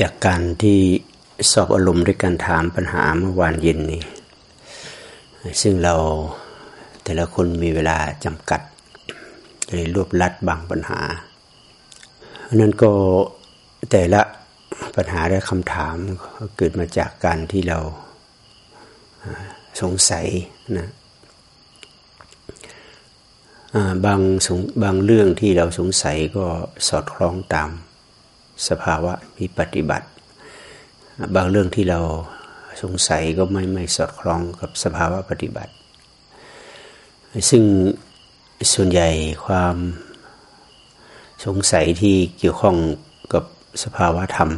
จากการที่สอบอารมณ์ด้วยการถามปัญหาเมื่อวานเย็นนี้ ซึ่งเราแต่ละคนมีเวลาจำกัดเลยรวบลัดบางปัญหานั้นก็แต่ละปัญหาและคำถามก็เกิดมาจากการที่เราสงสัยนะบางบางเรื่องที่เราสงสัยก็สอดคล้องตาม สภาวะมีปฏิบัติ บางเรื่องที่เราสงสัยก็ไม่ไม่สอดคล้องกับสภาวะปฏิบัติ ซึ่งส่วนใหญ่ความสงสัยที่เกี่ยวข้องกับสภาวะธรรม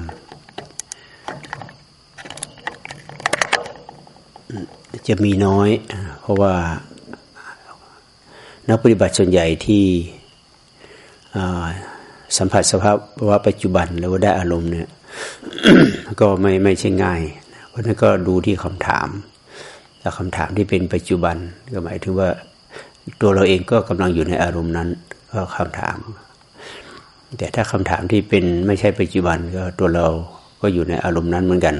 จะมีน้อย เพราะว่านักปฏิบัติส่วนใหญ่ที่ สัมผัสสภาพว่าปัจจุบันแล้วได้อารมณ์เนี่ย ก็ไม่ไม่ใช่ง่ายเพราะนั้นก็ดูที่คำถามแต่คำถามที่เป็นปัจจุบันก็หมายถึงว่าตัวเราเองก็กำลังอยู่ในอารมณ์นั้น ก็คำถาม แต่ถ้าคำถามที่เป็นไม่ใช่ปัจจุบันก็ตัวเราก็อยู่ในอารมณ์นั้นเหมือนกัน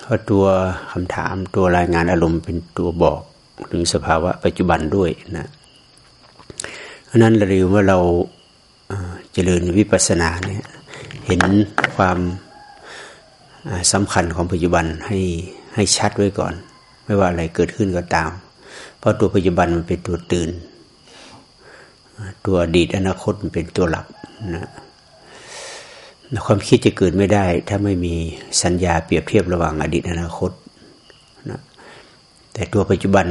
เพราะตัวคำถามตัวรายงานอารมณ์เป็นตัวบอกถึงสภาวะปัจจุบันด้วยนะเพราะนั้นเราเรียกว่าเรา เจริญวิปัสสนาเนี่ยเห็นความสำคัญของปัจจุบันให้ให้ชัดไว้ก่อน ไม่ว่าอะไรเกิดขึ้นก็ตาม เพราะตัวปัจจุบันมันเป็นตัวตื่น ตัวอดีตอนาคตมันเป็นตัวหลับนะความคิดจะเกิดไม่ได้ ถ้าไม่มีสัญญาเปรียบเทียบระหว่างอดีตอนาคตนะแต่ตัวปัจจุบัน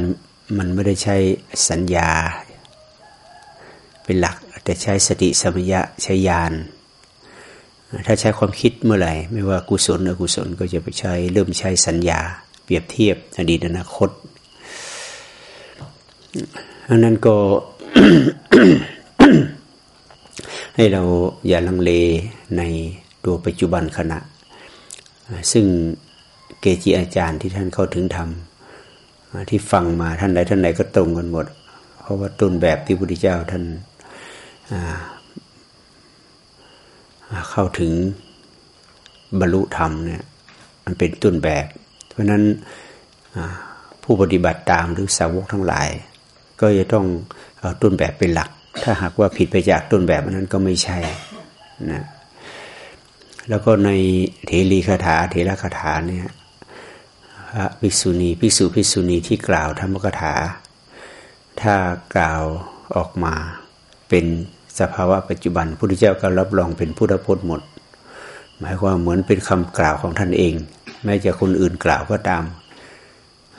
มันไม่ได้ใช้สัญญา เป็นหลัก แต่ใช้สติสมัยะใช้ญาณถ้าใช้ความคิดเมื่อไหร่ ไม่ว่ากุศลอกุศลก็จะไปใช้เริ่มใช้สัญญา เปรียบเทียบอดีตอนาคตอันนั้นก็ให้เราอย่าลังเลในตัวปัจจุบันขณะ ซึ่งเกจิอาจารย์ที่ท่านเข้าถึงธรรมที่ฟังมาท่านใดท่านใดก็ตรงกันหมด เพราะว่าต้นแบบที่พระพุทธเจ้าท่าน เข้าถึงบรรลุธรรมเนี่ยมันเป็นต้นแบบ เพราะนั้นผู้ปฏิบัติตามหรือสาวกทั้งหลาย ก็จะต้องเอาต้นแบบเป็นหลัก ถ้าหากว่าผิดไปจากต้นแบบนั้นก็ไม่ใช่นะแล้วก็ในเทรีคาถาเทระคาถาเนี่ยพระภิกษุณีภิกษุภิกษุณีที่กล่าวธรรมกถา ถ้ากล่าวออกมาเป็น สภาวะปัจจุบันพระพุทธเจ้าก็รับรองเป็นพุทธพจน์หมด หมายความเหมือนเป็นคำกล่าวของท่านเอง แม้จะคนอื่นกล่าวก็ตาม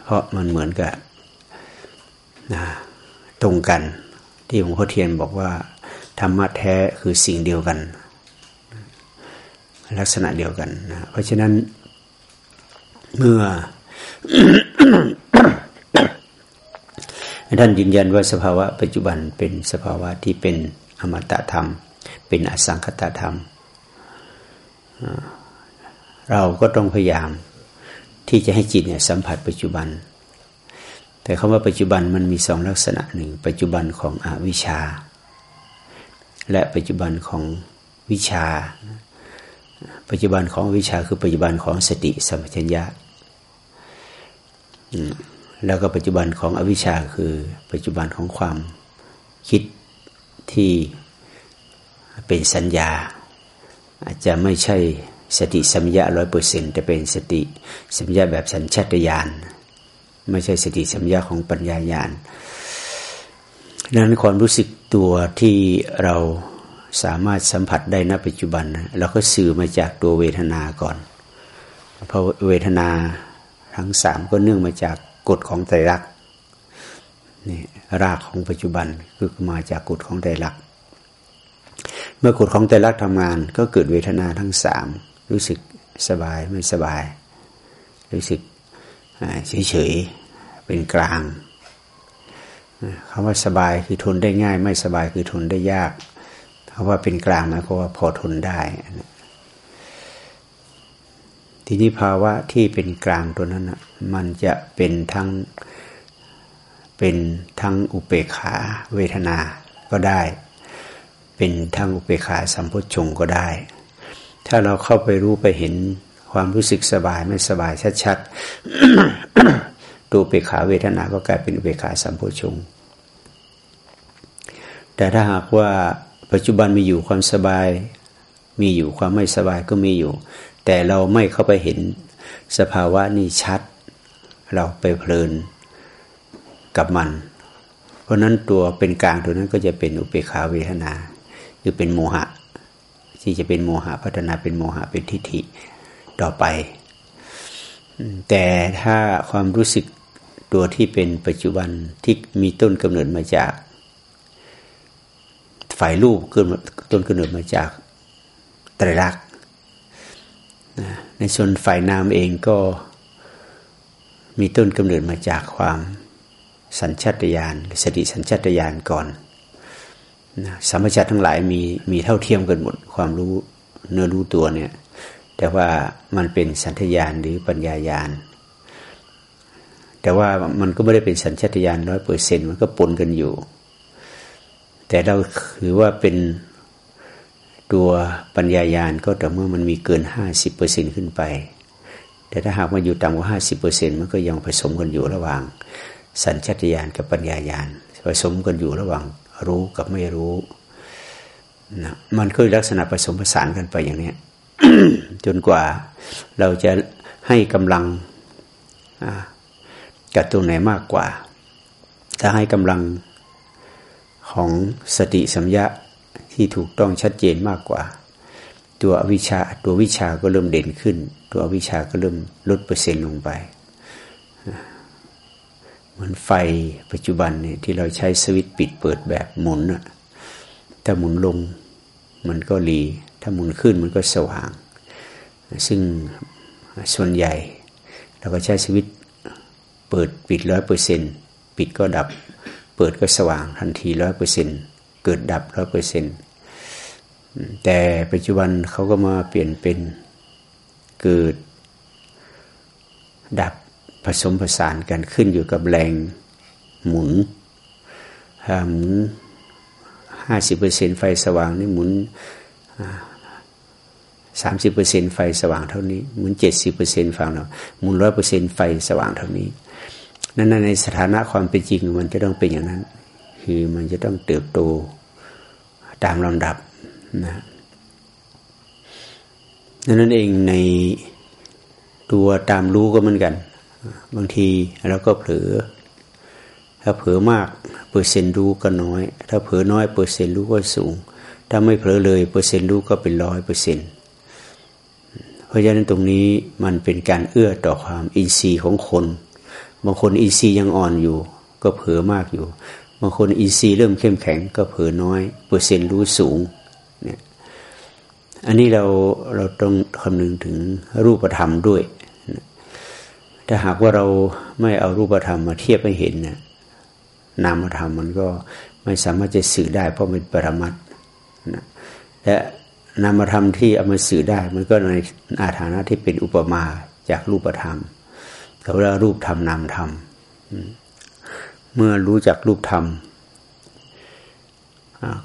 เพราะมันเหมือนกับนะตรงกัน ที่หลวงพ่อเทียนบอกว่า ธรรมะแท้คือสิ่งเดียวกัน ลักษณะเดียวกันนะเพราะฉะนั้นเมื่อท่านยืนยันว่าสภาวะปัจจุบันเป็นสภาวะที่เป็น อมตะธรรม เป็นอสังคตธรรม เราก็ต้องพยายามที่จะให้จิตเนี่ยสัมผัสปัจจุบัน แต่คำว่าปัจจุบันมันมีสองลักษณะหนึ่ง ปัจจุบันของอวิชชา และปัจจุบันของวิชา ปัจจุบันของวิชาคือปัจจุบันของสติสัมปชัญญะแล้วก็ปัจจุบันของอวิชชาคือปัจจุบันของความคิด ที่เป็นสัญญา อาจจะไม่ใช่สติสัมยาร้อยเปอร์เซ็นต์แต่เป็นสติสัมยาแบบสัญชาตญาณไม่ใช่สติสัมยาของปัญญาญาณนั้นความรู้สึกตัวที่เราสามารถสัมผัสได้ณปัจจุบันเราก็สื่อมาจากตัวเวทนาก่อนเพราะเวทนาทั้งสามก็เนื่องมาจากกฎของไตรลักษณ์นี่ รากของปัจจุบันคือมาจากกฎของไตรลักษณ์เมื่อกฎของไตรลักษณ์ทำงานก็เกิดเวทนาทั้งสามรู้สึกสบายไม่สบาย รู้สึกเฉยๆเป็นกลางคำว่าสบายคือทนได้ง่าย ไม่สบายคือทนได้ยากคำว่าเป็นกลางหมายความว่าพอทนได้ ทีนี้ภาวะที่เป็นกลางตัวนั้นมันจะเป็นทั้ง เป็นทั้งอุเบกขาเวทนาก็ได้ เป็นทั้งอุเบกขาสัมพุทชงก็ได้ ถ้าเราเข้าไปรู้ไปเห็นความรู้สึกสบายไม่สบายชัดๆตัวเปขาเวทนาก็กลายเป็นอุเปขาสัมโพชง แต่ถ้าหากว่าปัจจุบันมีอยู่ความสบาย มีอยู่ความไม่สบายก็มีอยู่ แต่เราไม่เข้าไปเห็นสภาวะนี่ชัด เราไปเพลิน กับมัน เพราะนั้นตัวเป็นกลางตัวนั้นก็จะเป็นอุเบกขาเวทนาคือเป็นโมหะ ที่จะเป็นโมหะพัฒนาเป็นโมหะเป็นทิฏฐิต่อไป แต่ถ้าความรู้สึกตัวที่เป็นปัจจุบันที่มีต้นกำเนิดมาจาก ฝ่ายรูปเกิดต้นกำเนิดมาจากไตรลักษณ์ในส่วนฝ่ายนามเองก็มีต้นกำเนิดมาจากความ สัญชาตญาณสติสัญชาตญาณก่อนนะสัมปชัญญะทั้งหลายมีมีเท่าเทียมกันหมดความรู้เนื้อรู้ตัวเนี่ย แต่ว่ามันเป็นสัญชาตญาณหรือปัญญาญาณแต่ว่ามันก็ไม่ได้เป็นสัญชาตญาณร้อยเปอร์เซ็นมันก็ปนกันอยู่ แต่เราถือว่าเป็นตัวปัญญายาณก็แต่เมื่อมันมีเกินห้าสิบเปอร์เซ็นขึ้นไป แต่ถ้าหากมันอยู่ต่ำกว่าห้าสิบเปอร์เซ็นมันก็ยังผสมกันอยู่ระหว่าง สัญชาตญาณกับปัญญายาณผสมกันอยู่ระหว่างรู้กับไม่รู้นะมันก็ลักษณะผสมผสานกันไปอย่างนี้จนกว่าเราจะให้กำลังกับตรงไหนมากกว่า ถ้าให้กำลังของสติสัมยาที่ถูกต้องชัดเจนมากกว่า ตัววิชาตัววิชาก็เริ่มเด่นขึ้น ตัววิชาก็เริ่มลดเปอร์เซ็นต์ลงไป เหมือนไฟปัจจุบันเนี่ยที่เราใช้สวิตช์ปิดเปิดแบบหมุนอะถ้าหมุนลงมันก็รีถ้าหมุนขึ้นมันก็สว่าง ซึ่งส่วนใหญ่ เราก็ใช้สวิตช์เปิดปิดร้อยเปอร์เซ็นปิดก็ดับ เปิดก็สว่างทันทีร้อยเปอร์เซ็นเกิดดับร้อยเปอร์เซ็นแต่ปัจจุบันเขาก็มาเปลี่ยนเป็นเกิดดับ ผสมผสานกันขึ้นอยู่กับแรงหมุนหมุนห้าสิบเปอร์เซ็นไฟสว่างนี่หมุนสามสิบเปอร์เซ็นไฟสว่างเท่านี้หมุนเจ็ดสิบเปอร์เซ็นฟังเราหมุนร้อยเปอร์เซ็นไฟสว่างเท่านี้ นั่นในสถานะความเป็นจริงมันจะต้องเป็นอย่างนั้น คือมันจะต้องเติบโตตามลำดับนะนั่นเองในตัวตามรู้ก็เหมือนกัน บางทีเราก็เผลอ ถ้าเผลอมากเปอร์เซ็นต์รู้ก็น้อย ถ้าเผลอน้อยเปอร์เซ็นต์รู้ก็สูง ถ้าไม่เผลอเลยเปอร์เซ็นต์รู้ก็เป็นร้อยเปอร์เซ็นต์เพราะฉะนั้นตรงนี้มันเป็นการเอื้อต่อความอินทรีย์ของคน บางคนอินทรีย์ยังอ่อนอยู่ ก็เผลอมากอยู่ บางคนอินทรีย์เริ่มเข้มแข็ง ก็เผลอน้อย เปอร์เซ็นต์รู้สูงเนี่ยอันนี้เราเราต้องคำนึงถึงรูปธรรมด้วย ถ้าหากว่าเราไม่เอารูปธรรมมาเทียบให้เห็นนะนามธรรมมันก็ไม่สามารถจะสื่อได้ เพราะเป็นปรมัตนะและนามธรรมที่เอามาสื่อได้ มันก็ในอาฐานะที่เป็นอุปมาจากรูปธรรมเขาเรียกรูปธรรมนามธรรมเมื่อรู้จักรูปธรรม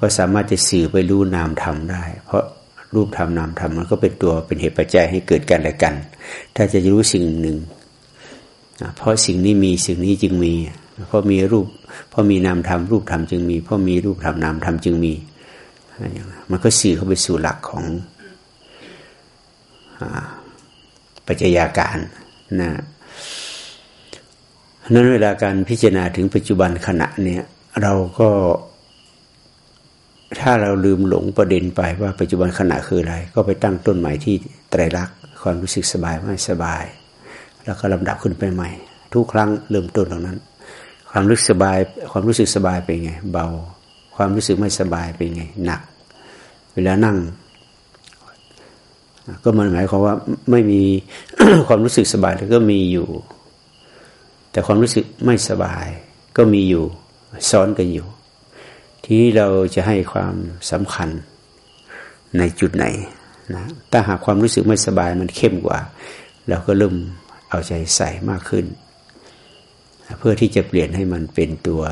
ก็สามารถจะสื่อไปรู้นามธรรมได้ เพราะรูปธรรมนามธรรมมันก็เป็นตัวเป็นเหตุปัจจัยให้เกิดกันและกัน ถ้าจะรู้สิ่งหนึ่ง เพราะสิ่งนี้มีสิ่งนี้จึงมี เพราะมีรูป เพราะมีนามธรรมรูปธรรมจึงมี เพราะมีรูปธรรมนามธรรมจึงมี มันก็สื่อเข้าไปสู่หลักของปัจจัยาการนะนั้นเวลาการพิจารณาถึงปัจจุบันขณะเนี่ยเราก็ ถ้าเราลืมหลงประเด็นไปว่าปัจจุบันขณะคืออะไร ก็ไปตั้งต้นใหม่ที่ไตรลักษณ์ความรู้สึกสบายไม่สบาย แล้วก็ลำดับขึ้นไปใหม่ ทุกครั้งเริ่มต้นตรงนั้น ความรู้สึกสบาย ความรู้สึกสบายเป็นไง เบา ความรู้สึกไม่สบายเป็นไง หนัก เวลานั่ง ก็มันหมายความว่าไม่มีความรู้สึกสบายแต่ก็มีอยู่ แต่ความรู้สึกไม่สบาย ก็มีอยู่ซ้อนกันอยู่ ทีนี้เราจะให้ความสำคัญในจุดไหนนะถ้าหากความรู้สึกไม่สบายมันเข้มกว่าเราก็เริ่ม เอาใจใส่มากขึ้น เพื่อที่จะเปลี่ยนให้มันเป็นตัว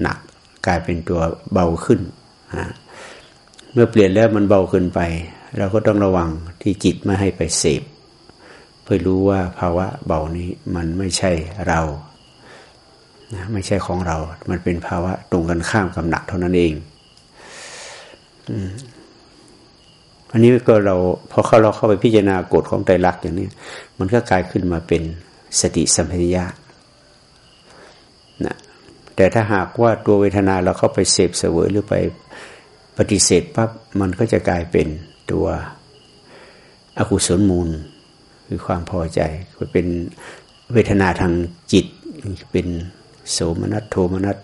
หนักกลายเป็นตัวเบาขึ้นนะเมื่อเปลี่ยนแล้วมันเบาขึ้นไป เราก็ต้องระวังที่จิตไม่ให้ไปเสพเพื่อรู้ว่าภาวะเบานี้มันไม่ใช่เรานะไม่ใช่ของเรา มันเป็นภาวะตรงกันข้ามกับหนักเท่านั้นเอง อันนี้ก็เราพอเขาเราเข้าไปพิจารณากฎของไตรลักษณ์อย่างนี้ มันก็กลายขึ้นมาเป็นสติสัมปชัญญะนะแต่ถ้าหากว่าตัวเวทนาเราเข้าไปเสพเสวยหรือไปปฏิเสธปั๊บมันก็จะกลายเป็นตัวอกุศลมูล คือความพอใจเป็นเวทนาทางจิต เป็นโสมนัสโทมนัส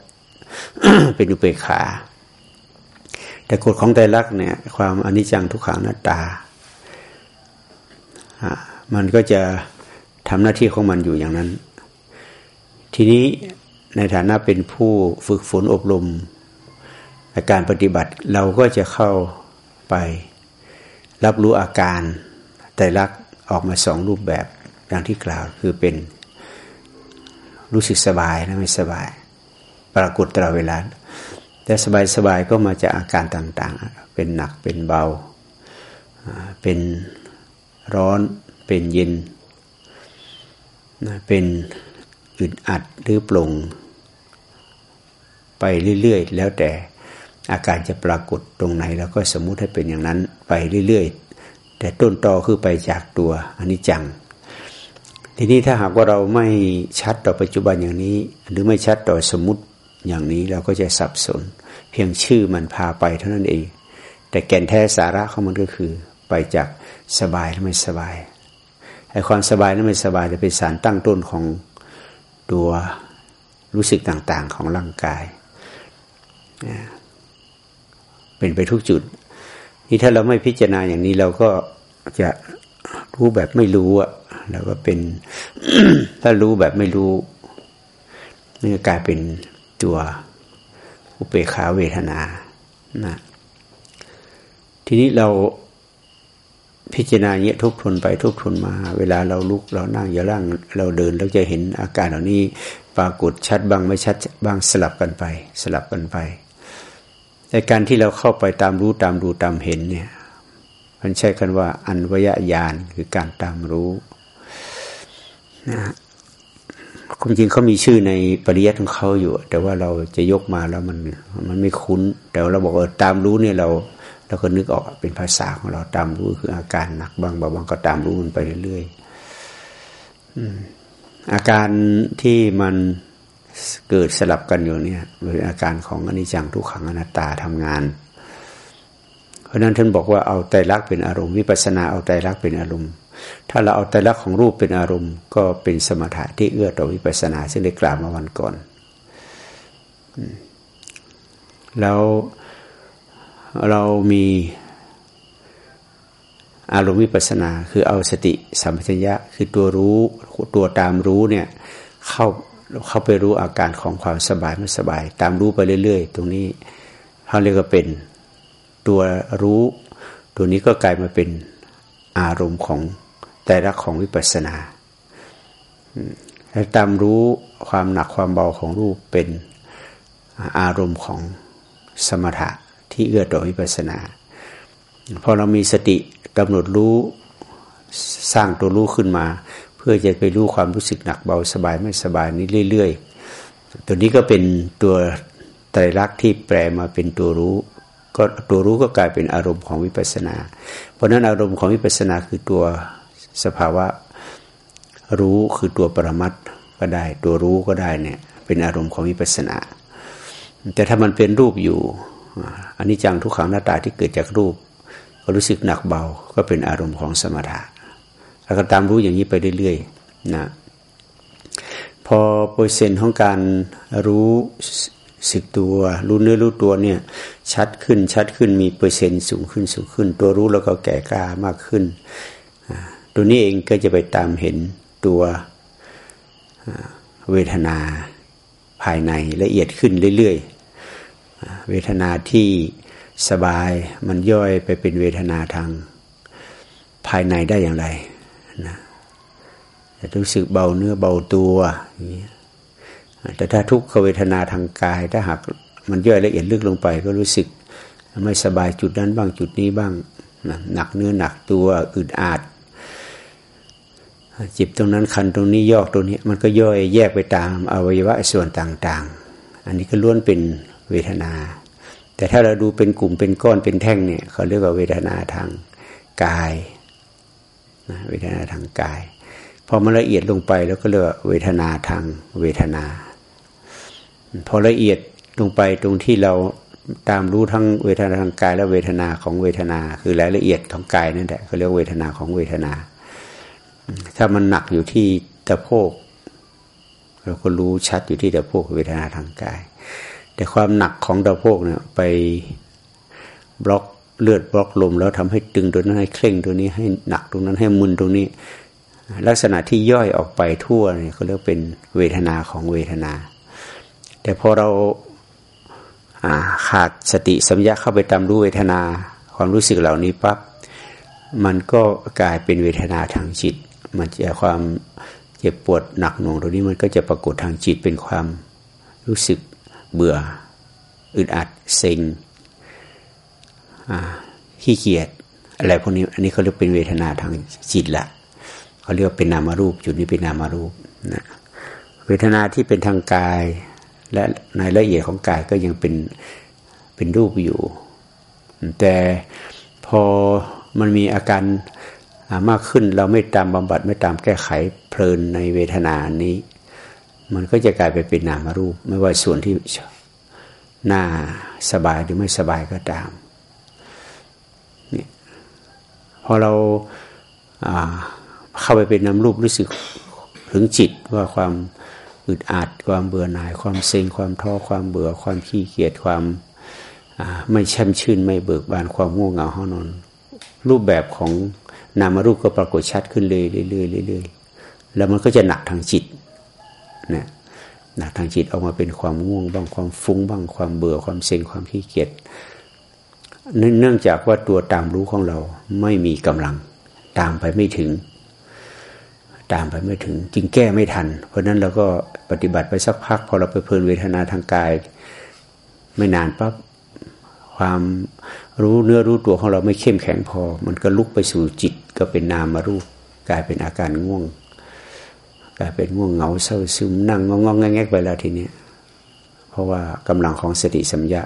เป็นอุเบกขา แต่กฎของไตรลักษณ์เนี่ย ความอนิจจังทุกขังหนัตตา มันก็จะทำหน้าที่ของมันอยู่อย่างนั้น ทีนี้ในฐานะเป็นผู้ฝึกฝนอบรมการปฏิบัติเราก็จะเข้าไป รับรู้อาการไตรลักษณ์ออกมาสองรูปแบบดังที่กล่าวคือเป็นรู้สึกสบายและไม่สบาย ปรากฏตลอดเวลา แต่สบายสบายก็มาจากอาการต่างๆ เป็นหนักเป็นเบา เป็นร้อน เป็นเย็น เป็นอึดอัดหรือปลงไปเรื่อยๆ แล้วแต่อาการจะปรากฏตรงไหนแล้วก็สมมุติให้เป็นอย่างนั้นไปเรื่อยๆ แต่ต้นตอคือไปจากตัวอันิจจัง ทีนี้ถ้าหากว่าเราไม่ชัดต่อปัจจุบันอย่างนี้ หรือไม่ชัดต่อสมมติ อย่างนี้เราก็จะสับสน เพียงชื่อมันพาไปเท่านั้นเอง แต่แก่นแท้สาระของมันก็คือ ไปจากสบายและไม่สบายไอ้ความสบายและไม่สบายจะเป็นสารตั้งต้นของตัวรู้สึกต่างๆของร่างกาย เป็นไปทุกจุด นี่ถ้าเราไม่พิจารณาอย่างนี้เราก็จะรู้แบบไม่รู้อะแล้วก็เป็นถ้ารู้แบบไม่รู้นี่กลายเป็น ตัวอุเบกขาเวทนานะทีนี้เราพิจารณาเนี้ยทุกทนไปทุกทนมา เวลาเราลุกเรานั่งอย่าล่างเราเดินเราจะเห็นอาการเหล่านี้ปรากฏชัดบ้างไม่ชัดบ้างสลับกันไป สลับกันไปแต่การที่เราเข้าไปตามรู้ตามดูตามเห็นเนี่ยมันใช้กันว่า อันวยญาณคือการตามรู้นะ ความจริงเขามีชื่อในปริยัติของเขาอยู่ แต่ว่าเราจะยกมาแล้วมันมันไม่คุ้น แต่เราบอกเออตามรู้เนี่ยเราเราก็นึกออกเป็นภาษาของเราตามรู้คืออาการหนักบางเบาบางก็ตามรู้มันไปเรื่อยๆอาการที่มันเกิดสลับกันอยู่เนี่ยเป็นอาการของอนิจจังทุกขังอนัตตาทำงาน เพราะนั้นท่านบอกว่าเอาใจรักเป็นอารมณ์วิปัสสนาเอาใจรักเป็นอารมณ์ ถ้าเราเอาแต่ละของรูปเป็นอารมณ์ ก็เป็นสมถะที่เอื้อต่อวิปัสสนาซึ่งได้กล่าวมาวันก่อน แล้วเรามีอารมณ์วิปัสนา คือเอาสติสัมปชัญญะคือตัวรู้ตัวตามรู้เนี่ยเข้าเข้าไปรู้อาการของความสบายไม่สบาย ตามรู้ไปเรื่อย ๆ ตรงนี้เขาเรียกว่าเป็นตัวรู้ ตัวนี้ก็กลายมาเป็นอารมณ์ของ แต่ละของวิปัสสนาให้ตามรู้ความหนักความเบาของรูปเป็นอารมณ์ของสมถะที่เอื้อต่อวิปัสสนาพอเรามีสติกำหนดรู้สร้างตัวรู้ขึ้นมา เพื่อจะไปรู้ความรู้สึกหนักเบาสบายไม่สบายนี้เรื่อย ๆ ตัวนี้ก็เป็นตัวไตรลักษณ์ที่แปลมาเป็นตัวรู้ก็ตัวรู้ก็กลายเป็นอารมณ์ของวิปัสสนา เพราะนั้นอารมณ์ของวิปัสสนาคือตัว สภาวะรู้คือตัวปรมัตก็ได้ ตัวรู้ก็ได้เนี่ยเป็นอารมณ์ของวิปัสสนา แต่ถ้ามันเป็นรูปอยู่อันนี้จังทุกขังหน้าตาที่เกิดจากรูป ก็รู้สึกหนักเบาก็เป็นอารมณ์ของสมถะแล้วก็ตามรู้อย่างนี้ไปเรื่อยๆนะพอเปอร์เซ็นต์ของการรู้สึกตัว รู้เนื้อรู้ตัวเนี่ยชัดขึ้นชัดขึ้นมีเปอร์เซ็นต์สูงขึ้นสูงขึ้น ตัวรู้แล้วก็แก่กล้ามากขึ้น ตัวนี้เองก็จะไปตามเห็นตัวเวทนาภายในละเอียดขึ้นเรื่อยๆ เวทนาที่สบายมันย่อยไปเป็นเวทนาทางภายในได้อย่างไรนะจะรู้สึกเบาเนื้อเบาตัวแต่ถ้าทุกขเวทนาทางกาย ถ้าหากมันย่อยละเอียดลึกลงไป ก็รู้สึกไม่สบายจุดนั้นบ้างจุดนี้บ้างหนักเนื้อหนักตัวอึดอัด จิบตรงนั้นคันตรงนี้ยอกตรงนี้ มันก็ย่อยแยกไปตามอวัยวะส่วนต่างๆ อันนี้ก็ล้วนเป็นเวทนา แต่ถ้าเราดูเป็นกลุ่มเป็นก้อนเป็นแท่งเนี่ยเขาเรียกว่าเวทนาทางกายนะเวทนาทางกายพอมันละเอียดลงไปแล้วก็เรียกว่าเวทนาทางเวทนา พอละเอียดลงไปตรงที่เราตามรู้ทั้งเวทนาทางกายและเวทนาของเวทนา คือรายละเอียดของกายนั่นแหละเขาเรียกเวทนาของเวทนา ถ้ามันหนักอยู่ที่ตะโพก เราก็รู้ชัดอยู่ที่ตะโพกเวทนาทางกาย แต่ความหนักของตะโพกเนี่ยไปบล็อกเลือดบล็อกลมแล้วทำให้ตึงตัวนั้นให้เคร่งตัวนี้ให้หนักตรงนั้นให้มึนตรงนี้ ลักษณะที่ย่อยออกไปทั่วเนี่ยเขาเรียกเป็นเวทนาของเวทนา แต่พอเราขาดสติสัมยาเข้าไปตามรู้เวทนาความรู้สึกเหล่านี้ปั๊บมันก็กลายเป็นเวทนาทางจิต มันจะความเจ็บปวดหนักหน่วงตรงนี้มันก็จะปรากฏทางจิตเป็นความรู้สึกเบื่ออึดอัดเซ็งขี้เกียจอะไรพวกนี้อันนี้เขาเรียกเป็นเวทนาทางจิตละเขาเรียกว่าเป็นนามารูป จุดนี้เป็นนามารูปนะเวทนาที่เป็นทางกาย และในละเอียดของกายก็ยังเป็นเป็นรูปอยู่ แต่พอมันมีอาการ มากขึ้นเราไม่ตามบำบัดไม่ตามแก้ไขเพลินในเวทนานี้ มันก็จะกลายไปเป็นนามรูป ไม่ว่าส่วนที่น่าสบายหรือไม่สบายก็ตามเนี่ยพอเราเข้าไปเป็นนามรูปรู้สึกถึงจิตว่าความอึดอัดความเบื่อหน่าย ความเซ็งความท้อความเบื่อ ความขี้เกียจความไม่ช่ำชื่นไม่เบิกบานความง่วงเหงาห้อนอนรูปแบบของ นามารูปก็ปรากฏชัดขึ้นเลยเรื่อยๆเรื่อยๆแล้วมันก็จะหนักทางจิตนะหนักทางจิตออกมาเป็นความง่วงบ้างความฟุ้งบ้างความเบื่อความเซ็งความขี้เกียจเนื่องจากว่าตัวตามรู้ของเราไม่มีกำลัง ตามไปไม่ถึง ตามไปไม่ถึง จึงแก้ไม่ทัน เพราะนั้นเราก็ปฏิบัติไปสักพัก พอเราไปเพลินเวทนาทางกาย ไม่นานปั๊บความ รู้เนื้อรู้ตัวของเราไม่เข้มแข็งพอ มันก็ลุกไปสู่จิตก็เป็นนามารูป กลายเป็นอาการง่วง กลายเป็นง่วงเหงาเศร้าซึมนั่งงองงแงกไปแล้วทีนี้เพราะว่ากำลังของสติสัมยา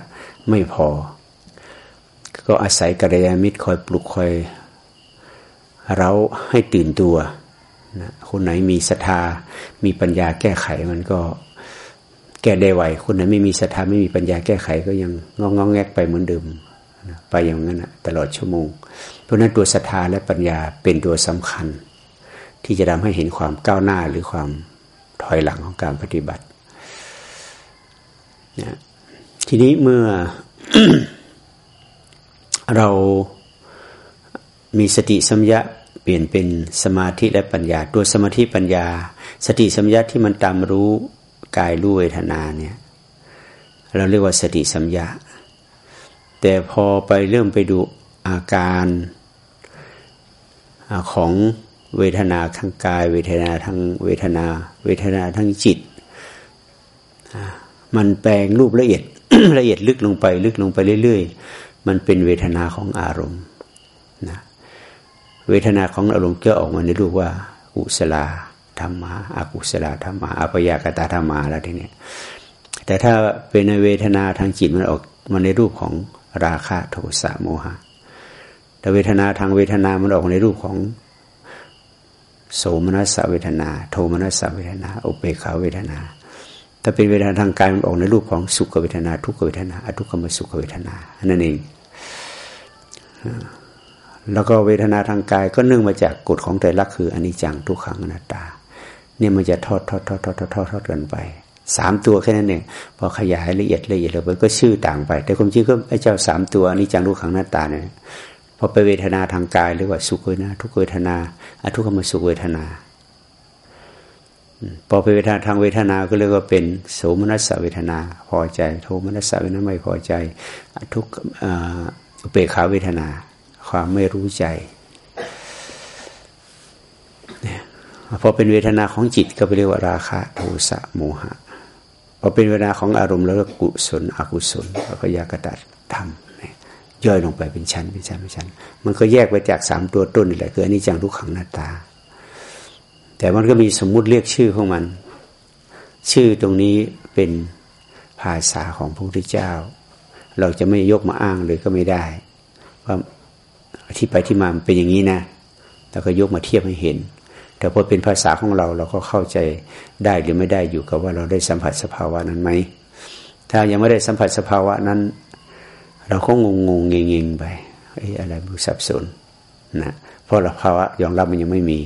ไม่พอ ก็อาศัยกัลยาณมิตรคอยปลุกคอยเราให้ตื่นตัวนะคนไหนมีศรัทธามีปัญญาแก้ไขมันก็แก้ได้ไวคนไหนไม่มีศรัทธาไม่มีปัญญาแก้ไขก็ยังงองงแงกไปเหมือนเดิม ไปอย่างนั้นตลอดชั่วโมง เพราะนั้นตัวศรัทธาและปัญญาเป็นตัวสำคัญ ที่จะทำให้เห็นความก้าวหน้าหรือความถอยหลังของการปฏิบัตินะทีนี้เมื่อเรามีสติสัมยาปลี่ยนเป็นสมาธิและปัญญา ตัวสมาธิปัญญา สติสัมยาที่มันตามรู้กายรู้เวทนาเนี่ย เราเรียกว่าสติสัมยา แต่พอไปเริ่มไปดูอาการของเวทนาทางกาย เวทนาทางเวทนา เวทนาทางจิต มันแปลงรูปละเอียดละเอียดลึกลงไปลึกลงไปเรื่อยๆ มันเป็นเวทนาของอารมณ์นะเวทนาของอารมณ์ก็ออกมาในรูปว่ากุศลธรรมะอากุศลธรรมะอภยากตาธรรมะแล้วทีนี้แต่ถ้าเป็นในเวทนาทางจิตมันออกมาในรูปของ ราคะโทสะโมหะแต่เวทนาทางเวทนามันออกในรูปของโสมนัสเวทนา โทมนัสเวทนาอุเบกขาเวทนา ถ้าเป็นเวทนาทางกายมันออกในรูปของสุขเวทนา ทุกขเวทนาอทุกขมสุขเวทนานั่นเองแล้วก็เวทนาทางกายก็เนื่องมาจากกฎของใจรักคืออนิจจังทุกขังอนัตตา เนี่ยมันจะทอดทอดทอดทอดทอดทอดทอดกันไป สามตัวแค่นั้นเองพอขยายละเอียดละเอียดเลยก็ชื่อต่างไป แต่ความจริงก็ไอ้เจ้าสามตัวนิจจังทุกขังอนัตตาเนี่ยพอไปเวทนาทางกายหรือว่าสุขเวทนาทุกเวทนาอทุกขมสุขเวทนาพอไปเวทนาทางเวทนาก็เรียกว่าเป็นโสมนัสเวทนาพอใจ โทมนัสเวทนาไม่พอใจทุกเปรขาเวทนา ความไม่รู้ใจพอเป็นเวทนาของจิตก็ไปเรียกว่าราคะโทสะโมหะ อเป็นเวทนาของอารมณ์แล้วก็กุศลอกุศลแล้วก็ยากตัดธรรมย่อยลงไปเป็นชั้นเป็นชั้นเป็นชั้น มันก็แยกไปจากสามตัวต้นนี่แหละคืออันนี้จังทุกขังหน้าตา แต่มันก็มีสมมุติเรียกชื่อของมัน ชื่อตรงนี้เป็นภาษาของพระพุทธเจ้า เราจะไม่ยกมาอ้างเลยก็ไม่ได้ ว่าที่ไปที่มามันเป็นอย่างนี้นะแล้วก็ยกมาเทียบให้เห็น แต่พอเป็นภาษาของเราเราก็เข้าใจได้หรือไม่ได้อยู่กับว่าเราได้สัมผัสสภาวะนั้นไหมถ้ายังไม่ได้สัมผัสสภาวะนั้น เราก็งงงเงงเงงไปไอ้อะไรมันสับสนนะเพราะเราภาวะยอมรับมันยังไม่มี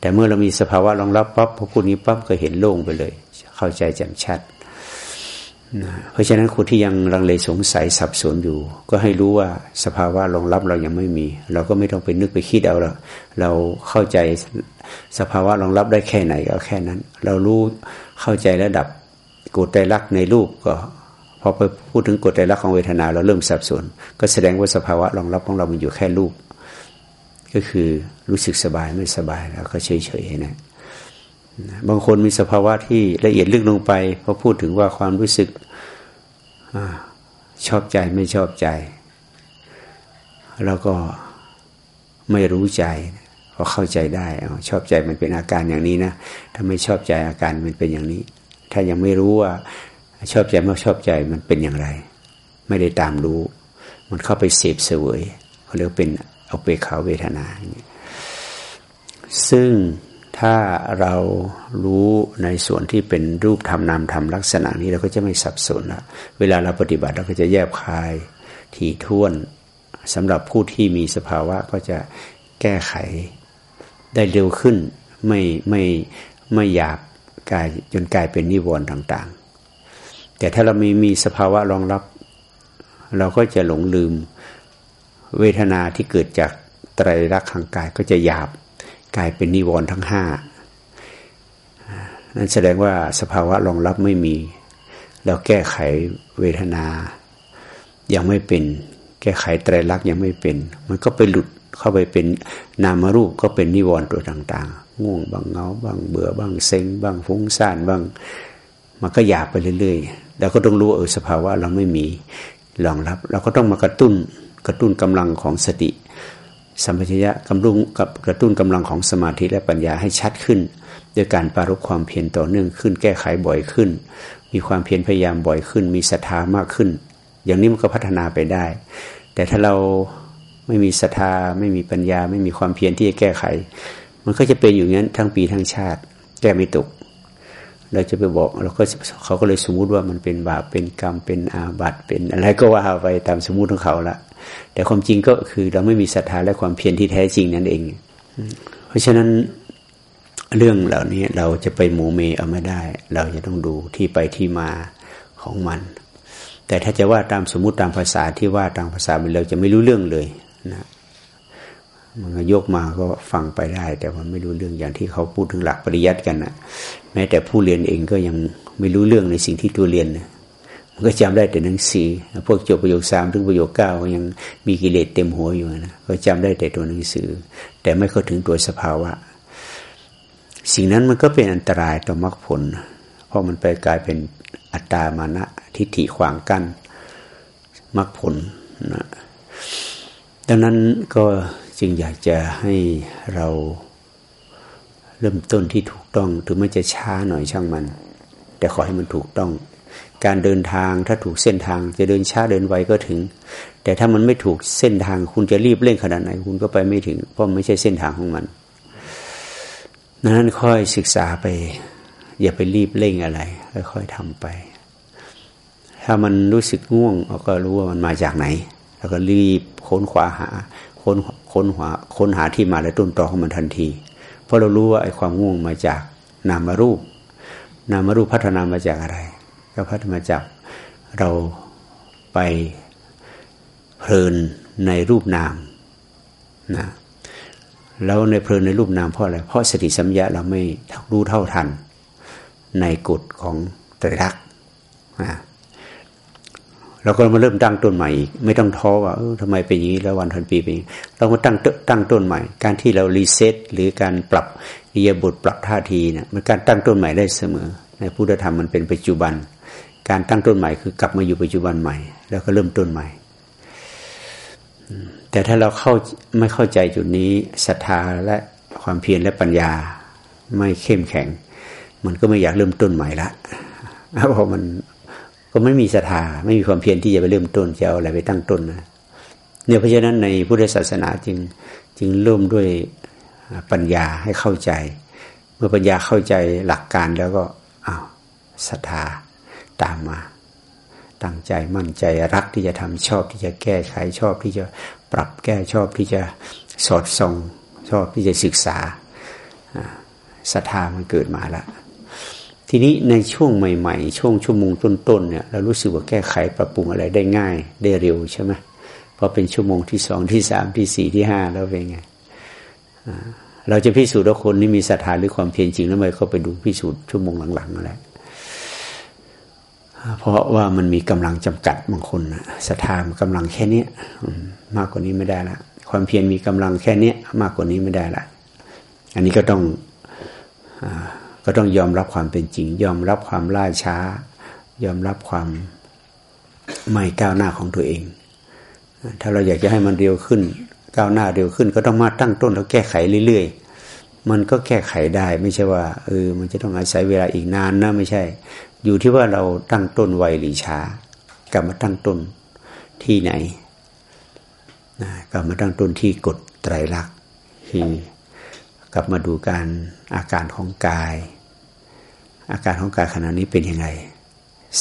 แต่เมื่อเรามีสภาวะรองรับปั๊บพอพูดนี้ปั๊บก็เห็นโล่งไปเลย เข้าใจแจ่มชัด เพราะฉะนั้นคนที่ยังลังเลสงสัยสับสนอยู่ ก็ให้รู้ว่าสภาวะรองรับเรายังไม่มี เราก็ไม่ต้องไปนึกไปคิดเอาเราเราเข้าใจสภาวะรองรับได้แค่ไหนก็แค่นั้น เรารู้เข้าใจระดับกฎใจรักในรูปก็พอไปพูดถึงกฎใจรักของเวทนา เราเริ่มสับสน ก็แสดงว่าสภาวะรองรับของเรามันอยู่แค่รูป ก็คือรู้สึกสบายไม่สบายแล้วก็เฉยๆนะ บางคนมีสภาวะที่ละเอียดลึกลงไปพอพูดถึงว่าความรู้สึกอชอบใจไม่ชอบใจ แล้วก็ไม่รู้ใจพอเข้าใจได้อชอบใจมันเป็นอาการอย่างนี้นะถ้าไม่ชอบใจอาการมันเป็นอย่างนี้ ถ้ายังไม่รู้ว่า ชอบใจไม่ชอบใจมันเป็นอย่างไร ไม่ได้ตามรู้ มันเข้าไปเสพเสวยเขาเรียกเป็นเอาเปขาเวทนา ซึ่ง ถ้าเรารู้ในส่วนที่เป็นรูปธรรมนามธรรมลักษณะนี้เราก็จะไม่สับสนละเวลาเราปฏิบัติเราก็จะแยบคายถี่ถ้วนสำหรับผู้ที่มีสภาวะก็จะแก้ไขได้เร็วขึ้น ไม่ไม่ไม่หยาบกายจนกลายเป็นนิวรณ์ต่างๆ แต่ถ้าเรามีมีสภาวะรองรับ เราก็จะหลงลืมเวทนาที่เกิดจากไตรลักษณ์ทางกายก็จะหยาบ กลายเป็นนิวรณ์ทั้งห้านั่นแสดงว่าสภาวะรองรับไม่มี แล้วแก้ไขเวทนา ยังไม่เป็น แก้ไขไตรลักษณ์ยังไม่เป็น มันก็ไปหลุดเข้าไปเป็นนามรูปก็เป็นนิวรณ์ตัวต่างๆ ง่วงบางเงาบางเบื่อบางเซ็งบางฟุ้งซ่านบาง มันก็หยาบไปเรื่อยๆแล้วก็ต้องรู้เออสภาวะเราไม่มีรองรับ เราก็ต้องมากระตุ้นกระตุ้นกำลังของสติ สัมปชัญญะกำลุงกับกระตุ้นกำลังของสมาธิและปัญญาให้ชัดขึ้นด้วยการปารบความเพียรต่อเนื่องขึ้น แก้ไขบ่อยขึ้น มีความเพียรพยายามบ่อยขึ้น มีศรัทธามากขึ้น อย่างนี้มันก็พัฒนาไปได้ แต่ถ้าเราไม่มีศรัทธาไม่มีปัญญา ไม่มีความเพียรที่จะแก้ไข มันก็จะเป็นอยู่งั้นทั้งปีทั้งชาติ แก้ไม่ตก เราจะไปบอกเราก็เขาก็เลยสมมุติว่ามันเป็นบาปเป็นกรรมเป็นอาบัติเป็นอะไรก็ว่าไปตามสมมุติของเขาละ แต่ความจริงก็คือเราไม่มีศรัทธาและความเพียรที่แท้จริงนั่นเอง เพราะฉะนั้นเรื่องเหล่านี้เราจะไปหมูเมเอาไม่ได้ เราจะต้องดูที่ไปที่มาของมัน แต่ถ้าจะว่าตามสมมุติตามภาษาที่ว่าตามภาษาเราจะไม่รู้เรื่องเลยนะมันยกมาก็ฟังไปได้ แต่มันไม่รู้เรื่องอย่างที่เขาพูดถึงหลักปริยัติกันนะแม้แต่ผู้เรียนเองก็ยังไม่รู้เรื่องในสิ่งที่ตัวเรียนนะมัน ก็จำได้แต่หนังสือพวกจบประโยคสามถึงประโยคเก้ายังมีกิเลสเต็มหัวอยู่นะก็จำได้แต่ตัวหนังสือ แต่ไม่เข้าถึงตัวสภาวะ สิ่งนั้นมันก็เป็นอันตรายต่อมรรคผล เพราะมันไปกลายเป็นอัตตามานะทิฏฐิขวางกัน้นมรรคผลนะดังนั้นก็จึงอยากจะให้เราเริ่มต้นที่ถูกต้อง ถึงแมันจะช้าหน่อยช่างมัน แต่ขอให้มันถูกต้อง การเดินทางถ้าถูกเส้นทางจะเดินช้าเดินไวก็ถึง แต่ถ้ามันไม่ถูกเส้นทางคุณจะรีบเร่งขนาดไหน คุณก็ไปไม่ถึง เพราะไม่ใช่เส้นทางของมันนั้นค่อยศึกษาไป อย่าไปรีบเร่งอะไร ค่อยๆทำไป ถ้ามันรู้สึกง่วงเราก็รู้ว่ามันมาจากไหน แล้วก็รีบค้นคว้าหาค้นค้นหาค้นหาที่มาและต้นตอของมันทันที เพราะเรารู้ว่าไอ้ความง่วงมาจากนามรูป นามรูปพัฒนามาจากอะไร ก็พัฒมาจากเราไปเพลินในรูปนามนะแล้วในเพลินในรูปนามเพราะอะไร เพราะสติสัมยาเราไม่รู้เท่าทัน ในกฎของตรลักษณ์นะเราก็มาเริ่มตั้งต้นใหม่อีกไม่ต้องท้อว่าเออทำไมเป็นอย่างนี้แล้ววันทันปีเป็นเรามาตั้งตั้งต้นใหม่ การที่เรารีเซ็ตหรือการปรับเรียบทปรับท่าทีเนะี่ยมันการตั้งต้นใหม่ได้เสมอ ในพุทธธรรมมันเป็นปัจจุบัน การตั้งต้นใหม่คือกลับมาอยู่ปัจจุบันใหม่ แล้วก็เริ่มต้นใหม่ แต่ถ้าเราเข้าไม่เข้าใจจุดนี้ศรัทธาและความเพียรและปัญญา ไม่เข้มแข็ง มันก็ไม่อยากเริ่มต้นใหม่ละเพราะมันก็ไม่มีศรัทธาไม่มีความเพียรที่จะไปเริ่มต้นจะเอาอะไรไปตั้งต้นนะเนี่ยเพราะฉะนั้นในพุทธศาสนาจึงจึงเริ่มด้วยปัญญาให้เข้าใจ เมื่อปัญญาเข้าใจหลักการแล้วก็อ้าวศรัทธา ตามมา ตั้งใจมั่นใจรักที่จะทำชอบที่จะแก้ไขชอบที่จะปรับแก้ชอบที่จะสอดส่องชอบที่จะศึกษาศรัทธามันเกิดมาแล้วทีนี้ในช่วงใหม่ๆ ช่วงชั่วโมงต้นๆเนี่ยเรารู้สึกว่าแก้ไขปรับปรุงอะไรได้ง่าย ได้เร็วใช่ไหมพอเป็นชั่วโมงที่สองที่สามที่สี่ที่ห้าแล้วเป็นไงเราจะพิสูจน์ว่าคนนี้มีศรัทธาหรือความเพียรจริงแล้วไม่เขาไปดูพิสูจน์ชั่วโมงหลังๆอะไร เพราะว่ามันมีกำลังจำกัดบางคนศรัทธากำลังแค่นี้มากกว่านี้ไม่ได้ละ ความเพียรมีกำลังแค่นี้มากกว่านี้ไม่ได้ละ อันนี้ก็ต้องอก็ต้องยอมรับความเป็นจริง ยอมรับความล่าช้า ยอมรับความไม่ก้าวหน้าของตัวเอง ถ้าเราอยากจะให้มันเร็วขึ้น ก้าวหน้าเร็วขึ้น ก็ต้องมาตั้งต้นแล้วแก้ไขเรื่อยๆมันก็แก้ไขได้ ไม่ใช่ว่าเออมันจะต้องอาศัยเวลาอีกนานนะไม่ใช่ อยู่ที่ว่าเราตั้งต้นไวหรือช้ากลับมาตั้งต้นที่ไหนนะกลับมาตั้งต้นที่กฎไตรลักษณ์คือกลับมาดูการอาการของกาย อาการของกายขณะนี้เป็นยังไง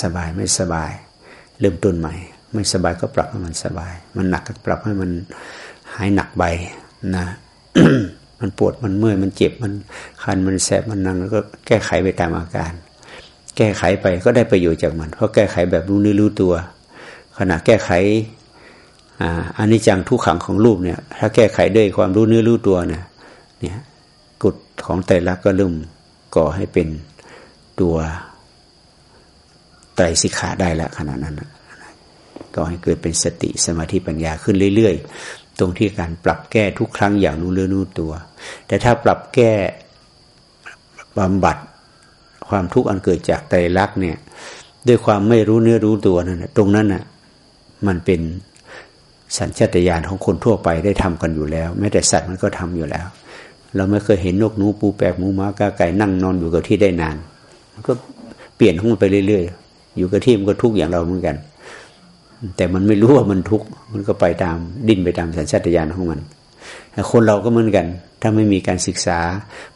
สบายไม่สบาย เริ่มต้นใหม่ ไม่สบายก็ปรับให้มันสบาย มันหนักก็ปรับให้มันหายหนักไปนะมันปวดมันเมื่อยมันเจ็บมันคันมันแสบมันนังแล้วก็แก้ไขไปตามอาการ แก้ไขไปก็ได้ประโยชน์จากมัน เพราะแก้ไขแบบรู้เนื้อรู้ตัว ขณะแก้ไขอันนี้จังทุกขังของรูปเนี่ย ถ้าแก้ไขด้วยความรู้เนื้อรู้ตัวเนี่ยเนี่ยกฎของแต่ละก็เริ่มก่อให้เป็นตัวไตรสิกขาได้แล้วขณะนั้นก็ให้เกิดเป็นสติสมาธิปัญญาขึ้นเรื่อยๆ ตรงที่การปรับแก้ทุกครั้งอย่างรู้เรื่องรู้ตัว แต่ถ้าปรับแก้บำบัด ความทุกข์อันเกิดจากไตรลักษณ์เนี่ย ด้วยความไม่รู้เนื้อรู้ตัวนั่นตรงนั้นน่ะมันเป็นสัญชาตญาณของคนทั่วไปได้ทำกันอยู่แล้ว แม้แต่สัตว์มันก็ทำอยู่แล้ว เราไม่เคยเห็นนกหนูปูแปลกหมูม้ากาไก่นั่งนอนอยู่กับที่ได้นานก็เปลี่ยนของมันไปเรื่อยๆ อยู่กับที่มันก็ทุกข์อย่างเราเหมือนกัน แต่มันไม่รู้ว่ามันทุกข์มันก็ไปตามดิ้นไปตามสัญชาตญาณของมัน คนเราก็เหมือนกัน ถ้าไม่มีการศึกษา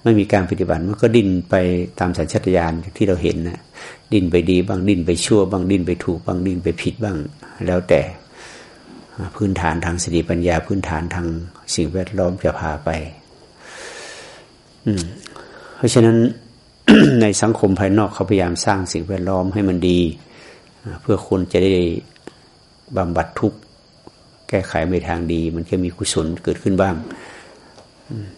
ไม่มีการปฏิบัติมันก็ดิ้นไปตามสัญชาตญาณที่เราเห็นนะดิ้นไปดีบ้างดิ้นไปชั่วบ้างดิ้นไปถูกบ้างดิ้นไปผิดบ้าง แล้วแต่พื้นฐานทางสติปัญญา พื้นฐานทางสิ่งแวดล้อมจะพาไปเพราะฉะนั้นในสังคมภายนอกเขาพยายามสร้างสิ่งแวดล้อมให้มันดี เพื่อคนจะได้บำบัดทุกข์ แก้ไขไปทางดี มันก็มีกุศลเกิดขึ้นบ้าง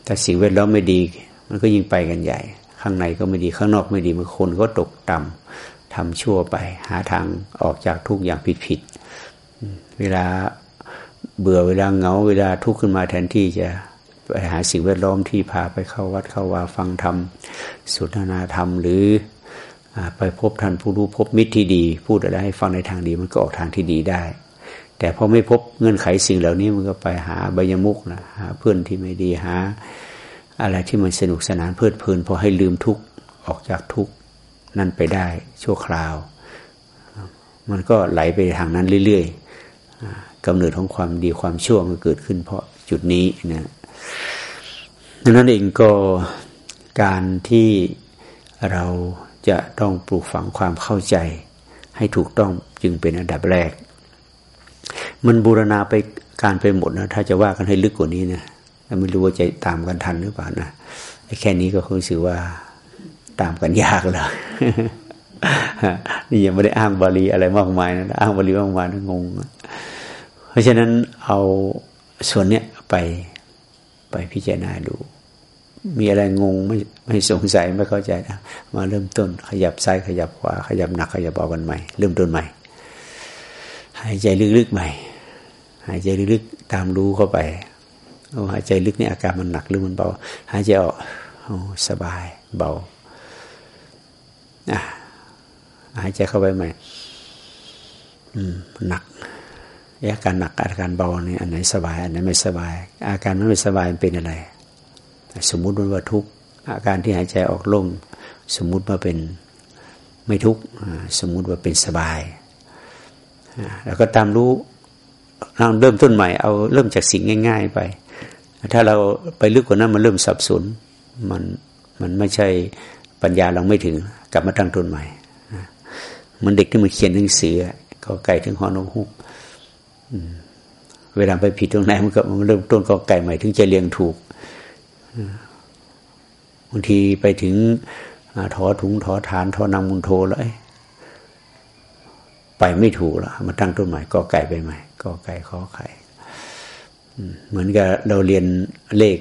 แต่สิ่งแวดล้อมไม่ดี มันก็ยิ่งไปกันใหญ่ ข้างในก็ไม่ดีข้างนอกไม่ดีมันคนก็ตกต่ำทำชั่วไป หาทางออกจากทุกอย่างผิดผิดเวลาเบื่อเวลาเหงา เวลาทุกข์ขึ้นมาแทนที่จะไปหาสิ่งแวดล้อมที่พาไปเข้าวัดเข้าวาฟังธรรมสุนทนาธรรม หรือไปพบท่านผู้รู้พบมิตรที่ดี พูดอะไรให้ฟังในทางดีมันก็ออกทางที่ดีได้ แต่พอไม่พบเงื่อนไขสิ่งเหล่านี้มันก็ไปหาใบยมุกนะหาเพื่อนที่ไม่ดีหา อะไรที่มันสนุกสนานเพลิดเพลินพอให้ลืมทุกข์ออกจากทุกข์นั่นไปได้ชั่วคราว มันก็ไหลไปทางนั้นเรื่อยๆกำเนิดของความดีความชั่วมันเกิดขึ้น เพราะจุดนี้นะดังนั้นเองก็การที่เราจะต้องปลูกฝังความเข้าใจให้ถูกต้องจึงเป็นอันดับแรก มันบูรณาไปการไปหมดนะถ้าจะว่ากันให้ลึกกว่านี้นะไม่รู้ว่าจะตามกันทันหรือเปล่านะแค่นี้ก็คือสือว่าตามกันยากเลยนี่ยังไม่ได้อ้างบาลีอะไรมากมายนะอ้างบาลีมากมายนะงง เพราะฉะนั้นเอาส่วนเนี้ยไปไปพิจารณาดู มีอะไรงงไม่ไม่สงสัยไม่เข้าใจนะมาเริ่มต้นขยับซ้ายขยับขวาขยับหนักขยับเบากันใหม่เริ่มต้นใหม่ หายใจลึกๆใหม่ หายใจลึกๆตามรู้เข้าไปโอ้หายใจลึกนี่อาการมันหนักหรือมันเบา หายใจออกโอ้สบายเบาอะหายใจเข้าไปใหม่ อืมหนักอาการหนักอาการเบาเนี่ยอันไหนสบาย อันไหนไม่สบาย อาการไม่สบายเป็นอะไร สมมุติว่าทุกอาการที่หายใจออกลงสมมุติว่าเป็นไม่ทุกสมมุติว่าเป็นสบาย แล้วก็ตามรู้เราเริ่มต้นใหม่เอาเริ่มจากสิ่งง่าย ๆ ไป ถ้าเราไปลึกกว่านั้นมันเริ่มสับสนมันมันไม่ใช่ปัญญาเราไม่ถึง กลับมาตั้งต้นใหม่มันเด็กที่มันเขียนหนังสือก็ไก่ถึงหอนกฮูกเวลาไปผิดตรงไหนมันก็มันเริ่มต้นก็ไก่ใหม่ถึงจะเรียงถูกบางทีไปถึงถอถุงถอฐานถอนางมุนโทแล้ว ไปไม่ถูกแล้วมาตั้งต้นใหม่ก็ไก่ไปใหม่ก็ไก่ข้อไข่เหมือนกับเราเรียนเลข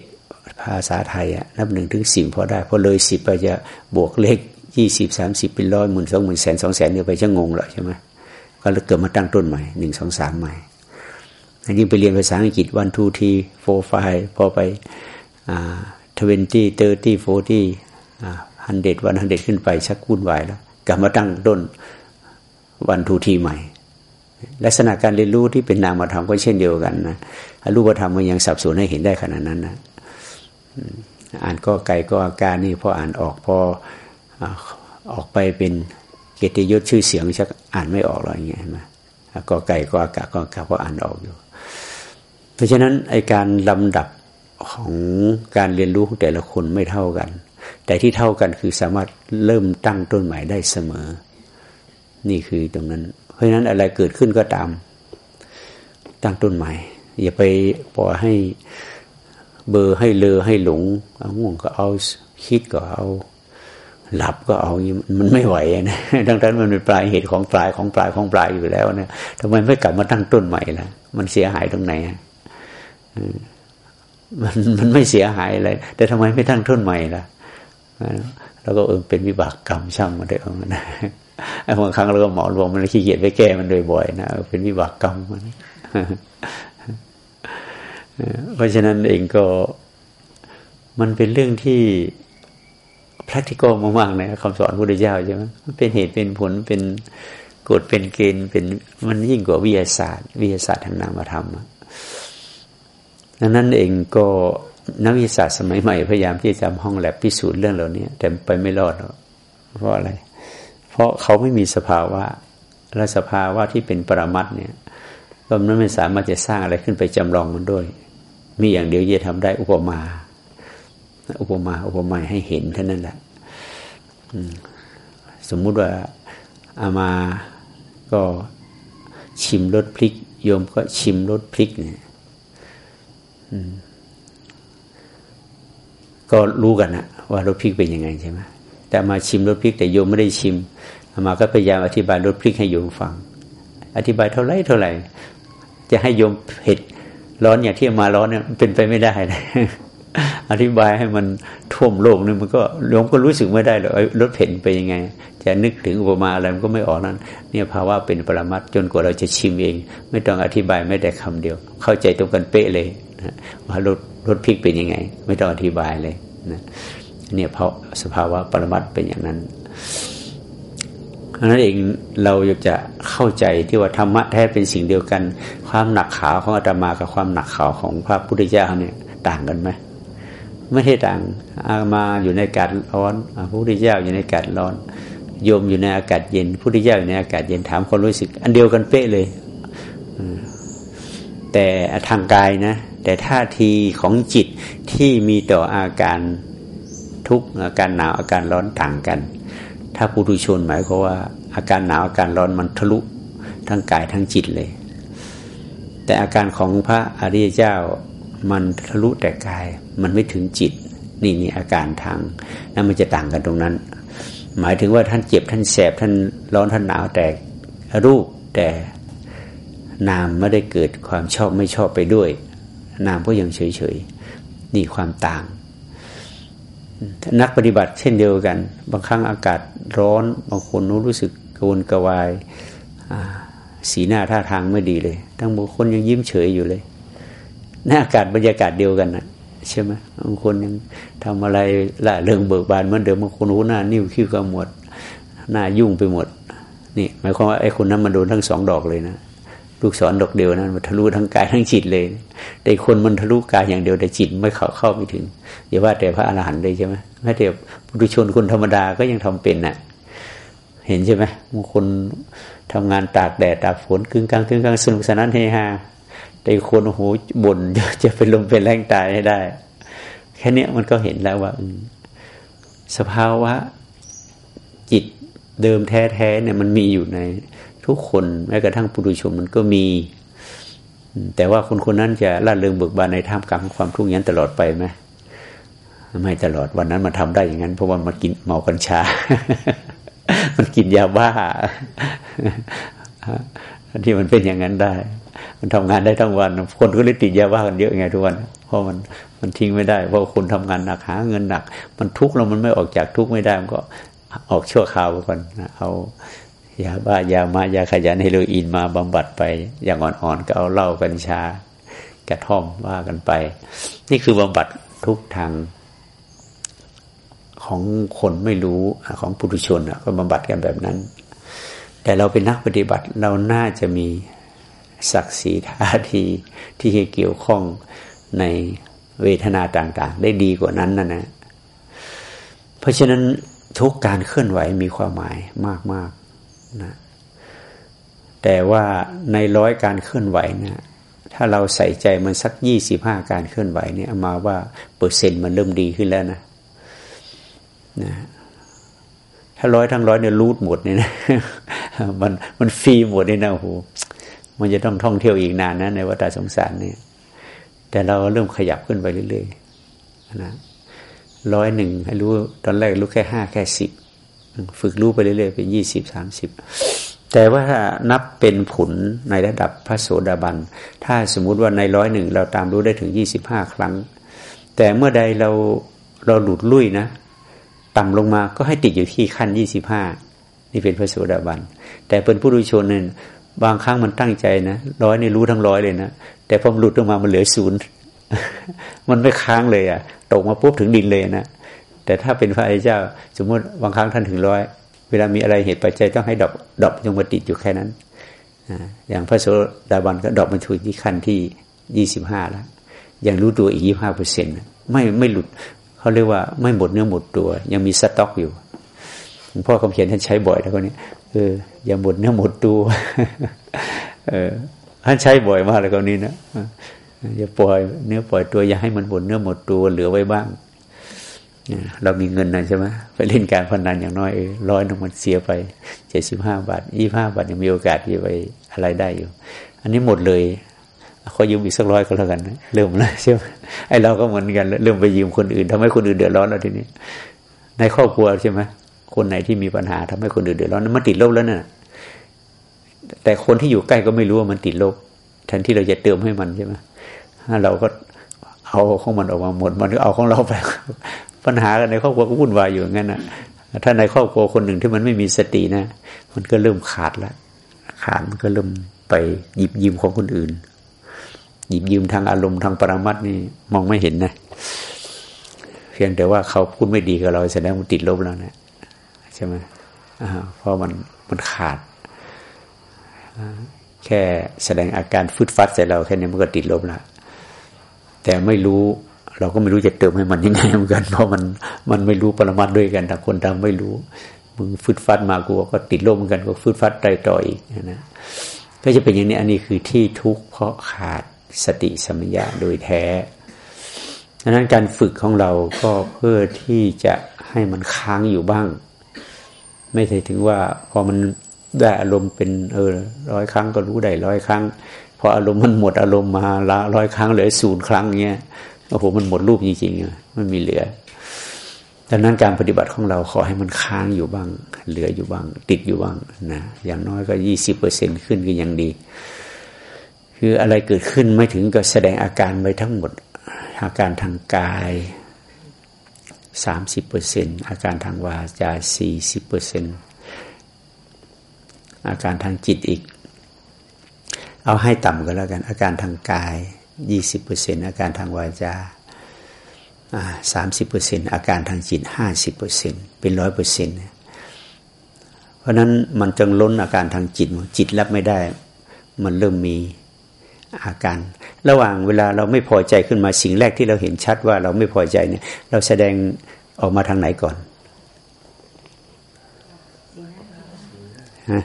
ภาษาไทยอะนับหนึ่งถึงสิบพอได้พอเลยสิบไปจะบวกเลขยี่สิบสามสิบเป็นร้อยหมื่นสองหมื่นแสนสองแสนเนี่ยไปจะงงแล้วใช่ไหมก็เลยเกิดมาตั้งต้นใหม่หนึ่งสองสามใหม่อันนี้ไปเรียนภาษาอังกฤษ one two three four five พอไป twenty thirty forty hundred one hundred ขึ้นไปชักวุ่นวายแล้วกลับมาตั้งต้น one two three ใหม่ ลักษณะการเรียนรู้ที่เป็นนามธรรมก็เช่นเดียวกันนะรูปธรรมมันยังสับสนให้เห็นได้ขนาดนั้นนะอ่านก็ไกลก็อาการนี่พออ่านออกพอออกไปเป็นเกียรติยศชื่อเสียงชักอ่านไม่ออกหรอกอย่างเงี้ยมาก็ไก่ก็อากาศก็อากาศก็อ่านออกอยู่ เพราะฉะนั้นไอการลำดับของการเรียนรู้ของแต่ละคนไม่เท่ากัน แต่ที่เท่ากันคือสามารถเริ่มตั้งต้นใหม่ได้เสมอ นี่คือตรงนั้น เพราะฉะนั้นอะไรเกิดขึ้นก็ตาม ตั้งต้นใหม่ อย่าไปปล่อยให้เบอร์ให้เลอให้หลง เอาง่วงก็เอาคิดก็เอา หลับก็เอามันไม่ไหวนะดังนั้นมันเป็นปลายเหตุของปลายของปลายของปลายอยู่แล้วนะทำไมไม่กลับมาตั้งต้นใหม่ล่ะ มันเสียหายตรงไหนมันมันไม่เสียหายอะไรแต่ทำไมไม่ตั้งต้นใหม่ล่ะแล้วก็เออเป็นวิบากกรรมช่างมันได้เอานะ บางครั้งเราก็หมอรวมมันขี้เกียจไปแก้มันบ่อยๆนะเป็นวิบากกรรมมันเพราะฉะนั้นเองก็มันเป็นเรื่องที่ practical มากๆนะคำสอนพุทธเจ้าใช่ไหมมันเป็นเหตุเป็นผลเป็นกฎเป็นเกณฑ์เป็นมันยิ่งกว่าวิทยาศาสตร์ วิทยาศาสตร์ทางนามธรรมดังนั้นเองก็นักวิทยาศาสตร์สมัยใหม่พยายามที่จะทำห้องแลบพิสูจน์เรื่องเหล่านี้แต่ไปไม่รอดเพราะอะไร เพราะเขาไม่มีสภาวะ และสภาวะที่เป็นปรมัตเนี่ยก็มันไม่สามารถจะสร้างอะไรขึ้นไปจำลองมันด้วย มีอย่างเดียวจะทำได้อุปมา อุปมาอุปไมยให้เห็นเท่านั้นแหละสมมุติว่าอามาก็ชิมรสพริก โยมก็ชิมรสพริกเนี่ยก็รู้กันนะว่ารสพริกเป็นยังไงใช่ไหม แต่มาชิมรสพริกแต่โยมไม่ได้ชิมอามาก็พยายามอธิบายรสพริกให้โยมฟัง อธิบายเท่าไรเท่าไหร่ จะให้โยมเผ็ดร้อนอย่างที่มาร้อนเนี่ยเป็นไปไม่ได้เลยอธิบายให้มันท่วมโลกนี่มันก็โยมก็รู้สึกไม่ได้หรอกรถเผ็นไปยังไง จะนึกถึงอุปมาอะไรมันก็ไม่ออกนั้น เนี่ยภาวะเป็นปรมัตจนกว่าเราจะชิมเอง ไม่ต้องอธิบายไม่ได้คำเดียว เข้าใจตรงกันเป๊ะเลยว่ารถรถพลิกเป็นยังไง ไม่ต้องอธิบายเลยนะ เนี่ยเพราะสภาวะปรมัตเป็นอย่างนั้นเพราะนั้นเองเราจะเข้าใจที่ว่าธรรมะแท้เป็นสิ่งเดียวกัน ความหนักขาวของอาตมากับความหนักขาวของพระพุทธเจ้าเนี่ยต่างกันไหมไม่ได้ต่างอามาอยู่ในอากาศร้อนพระพุทธเจ้าอยู่ในอากาศร้อนโยมอยู่ในอากาศเย็นพระพุทธเจ้าอยู่ในอากาศเย็นถามคนรู้สึก อันเดียวกันเป๊ะเลยแต่ทางกายนะ แต่ท่าทีของจิตที่มีต่ออาการ ทุกอาการหนาวอาการร้อนต่างกัน ถ้าปุถุชนหมายความว่า อาการหนาวอาการร้อนมันทะลุทั้งกายทั้งจิตเลย แต่อาการของพระอริยเจ้ามันทะลุแต่กายมันไม่ถึงจิต นี่นี่อาการทางนั่นมันจะต่างกันตรงนั้น หมายถึงว่าท่านเจ็บท่านแสบท่านร้อนท่านหนาวแต่รูปแต่นามไม่ได้เกิดความชอบไม่ชอบไปด้วย นามก็ยังเฉยเฉยนี่ความต่าง นักปฏิบัติเช่นเดียวกัน บางครั้งอากาศร้อน บางคนรู้สึกกวนกระวาย สีหน้าท่าทางไม่ดีเลยทั้งบางคนยังยิ้มเฉยอยู่เลยหน้าอากาศบรรยากาศเดียวกันนะใช่ไหมบางคนยังทำอะไรละเรื่องเบิกบานเหมือนเดิมบางคนหูหน้านิ้วคิ้วกำหมดหน้ายุ่งไปหมด นี่หมายความว่าไอ้คนนั้นมันโดนทั้งสองดอกเลยนะ ลูกศรดอกเดียวนั้นมันทะลุทั้งกายทั้งจิตเลย แต่คนมันทะลุกายอย่างเดียวแต่จิตไม่เข้าเข้าไม่ถึงอย่าว่าแต่พระอรหันต์เลยใช่ไหมแม้แต่ปุถุชนคนธรรมดาก็ยังทำเป็นน่ะ เห็นใช่ไหมบางคนทำงานตากแดดตากฝนกึ่งกลางกึ่งกลางสนุกสนานเฮฮาแต่คนโอ้โหบ่นจะเป็นลมเป็นแรงตายให้ได้ แค่นี้มันก็เห็นแล้วว่าสภาวะจิตเดิมแท้ๆเนี่ยมันมีอยู่ใน ทุกคนแม้กระทั่งปุถุชนมันก็มี แต่ว่าคนคนนั้นจะล่าเริงเบิกบานในท่ามกลางความทุกข์นั้นตลอดไปไหมไม่ตลอดวันนั้นมาทำได้อย่างนั้น เพราะว่ามันกินเมากัญชา มันกินยาบ้าที่มันเป็นอย่างนั้นได้ มันทำงานได้ทั้งวัน คนก็เลยติดยาบ้ากันเยอะไงทุกวัน เพราะมันมันทิ้งไม่ได้ เพราะคนทำงานหนักหาเงินหนัก มันทุกข์แล้วมันไม่ออกจากทุกข์ไม่ได้มันก็ออกชั่วคราวก่อนเอา ยาบ้ายามายาขยันเฮโรอีนมาบำบัดไป อย่างอ่อนๆก็เอาเหล้ากัญชากระท่อมว่ากันไป นี่คือบำบัดทุกทางของคนไม่รู้ของปุถุชนก็บำบัดกันแบบนั้น แต่เราเป็นนักปฏิบัติเราน่าจะมีศักดิ์ศรีท่าทีที่เกี่ยวข้องในเวทนาต่างๆ ได้ดีกว่านั้นนะนะ เพราะฉะนั้นทุกการเคลื่อนไหวมีความหมายมากๆ นะแต่ว่าในร้อยการเคลื่อนไหวเนี่ยถ้าเราใส่ใจมันสักยี่สิบห้าการเคลื่อนไหวเนี่ยมาว่าเปอร์เซ็นต์มันเริ่มดีขึ้นแล้วนะนะถ้าร้อยทั้งร้อยเนี่ยรูดหมดเนี่ยนะมันมันฟรีหมดเนี่ยนะโอ้โหมันจะต้องท่องเที่ยวอีกนานนะในวัฏสงสารเนี่ย แต่เราเริ่มขยับขึ้นไปเรื่อยๆนะร้อยหนึ่งให้รู้ตอนแรกรู้แค่ห้าแค่สิบ ฝึกรู้ไปเรื่อยๆเป็นยี่สิบสามสิบแต่ว่าถ้านับเป็นผลในระดับพระโสดาบัน ถ้าสมมุติว่าในร้อยหนึ่งเราตามรู้ได้ถึงยี่สิบห้าครั้ง แต่เมื่อใดเราเราหลุดลุ่ยนะ ต่ำลงมาก็ให้ติดอยู่ที่ขั้นยี่สิบห้านี่เป็นพระโสดาบัน แต่เป็นผู้รู้ชนเนี่ยบางครั้งมันตั้งใจนะร้อยนี่รู้ทั้งร้อยเลยนะ แต่พอหลุดลงมามันเหลือศูนย์มันไม่ค้างเลยอะ ตกมาปุ๊บถึงดินเลยนะ แต่ถ้าเป็นพระอริยเจ้า สมมติบางครั้งท่านถึงร้อยเวลามีอะไรเหตุปัจจัยต้องให้ดอกดอกจงมาติดอยู่แค่นั้นอย่างพระโสดาบันก็ดอกมันถูกที่ขั้นที่ยี่สิบห้าแล้วยังรู้ตัวอีกยี่ห้าเปอร์เซ็นต์ไม่ไม่หลุดเขาเรียกว่าไม่หมดเนื้อหมดตัว ยังมีสต็อกอยู่หลวงพ่อคำเขียนท่านใช้บ่อยแล้วคนนี้เอออย่าหมดเนื้อหมดตัวเออท่านใช้บ่อยมากเลยคนนี้นะอย่าปล่อยเนื้อปล่อยตัวอย่าให้มันหมดเนื้อหมดตัวเหลือไว้บ้าง เรามีเงินนะใช่ไหมไปเล่นการพนันอย่างน้อยร้อยนึงมันเสียไปเจ็ดสิบห้าบาทยี่ห้าบาทยังมีโอกาสที่ไปอะไรได้อยู่ อันนี้หมดเลยเขายืมอีกสักร้อยก็แล้วกันนะเริ่มแล้วใช่ไหมไอเราก็เหมือนกันเริ่มไปยืมคนอื่นทำให้คนอื่นเดือดร้อนแล้วทีนี้ ในครอบครัวใช่ไหมคนไหนที่มีปัญหาทำให้คนอื่นเดือดร้อนนั้นมันติดลบแล้วนะ่ะแต่คนที่อยู่ใกล้ก็ไม่รู้ว่ามันติดลบแทนที่เราจะเติมให้มันใช่ไหมเราก็เอาของมันออกมาหมด มันก็เอาของเราไป ปัญหากันในครอบครัวก็วุ่นวายอยู่งั้นนะถ้าในครอบครัวคนหนึ่งที่มันไม่มีสตินะ มันก็เริ่มขาดล้วขาดมันก็เริ่มไปหยิบยืมของคนอื่น หยิบยืมทางอารมณ์ทางปรมัตนี่มองไม่เห็นนะ เพียงแต่ว่าเขาพูดไม่ดีกับเราแสดงว่าติดลบแล้วนะใช่ไหมเพราะมันมันขาด แค่แสดงอาการฟึดฟัดใส่เราแค่นี้มันก็ติดลบแล้วแต่ไม่รู้ เราก็ไม่รู้จะเติมให้มันยังไงเหมือนกัน เพราะมันมันไม่รู้ปรมัตด้วยกันแต่คนทำไม่รู้มึงฟึดฟัดมากูก็ติดลมเหมือนกันก็ฟึดฟัดไตต่ออีกนะก็จะเป็นอย่างนี้อันนี้คือที่ทุกข์เพราะขาดสติสัมปญาโดยแท้ดังนั้นการฝึกของเราก็เพื่อที่จะให้มันค้างอยู่บ้าง ไม่ใช่ถึงว่าพอมันได้อารมณ์เป็นเออร้อยครั้งก็รู้ได้ร้อยครั้ง พออารมณ์มันหมดอารมณ์มาละร้อยครั้งเหลือศูนย์ครั้งเงี้ย โอ้โหมันหมดรูปจริงๆมันมีเหลือดังนั้นการปฏิบัติของเราขอให้มันค้างอยู่บ้าง เหลืออยู่บ้าง ติดอยู่บ้างนะอย่างน้อยก็ยี่สิบเปอร์เซ็นขึ้นก็ยังดี คืออะไรเกิดขึ้นไม่ถึงก็แสดงอาการไปทั้งหมด อาการทางกายสามสิบเปอร์เซ็นอาการทางวาจาสี่สิบเปอร์เซ็นอาการทางจิตอีก เอาให้ต่ำก็แล้วกัน อาการทางกาย ยี่สิบเปอร์เซ็นอาการทางวาจาสามสิบเปอร์เซ็นอาการทางจิตห้าสิบเปอร์เซ็นเป็นร้อยเปอร์เซ็นเพราะนั้นมันจึงล้นอาการทางจิต จิตรับไม่ได้ มันเริ่มมีอาการ ระหว่างเวลาเราไม่พอใจขึ้นมาสิ่งแรกที่เราเห็นชัดว่าเราไม่พอใจเนี่ย เราแสดงออกมาทางไหนก่อนฮะ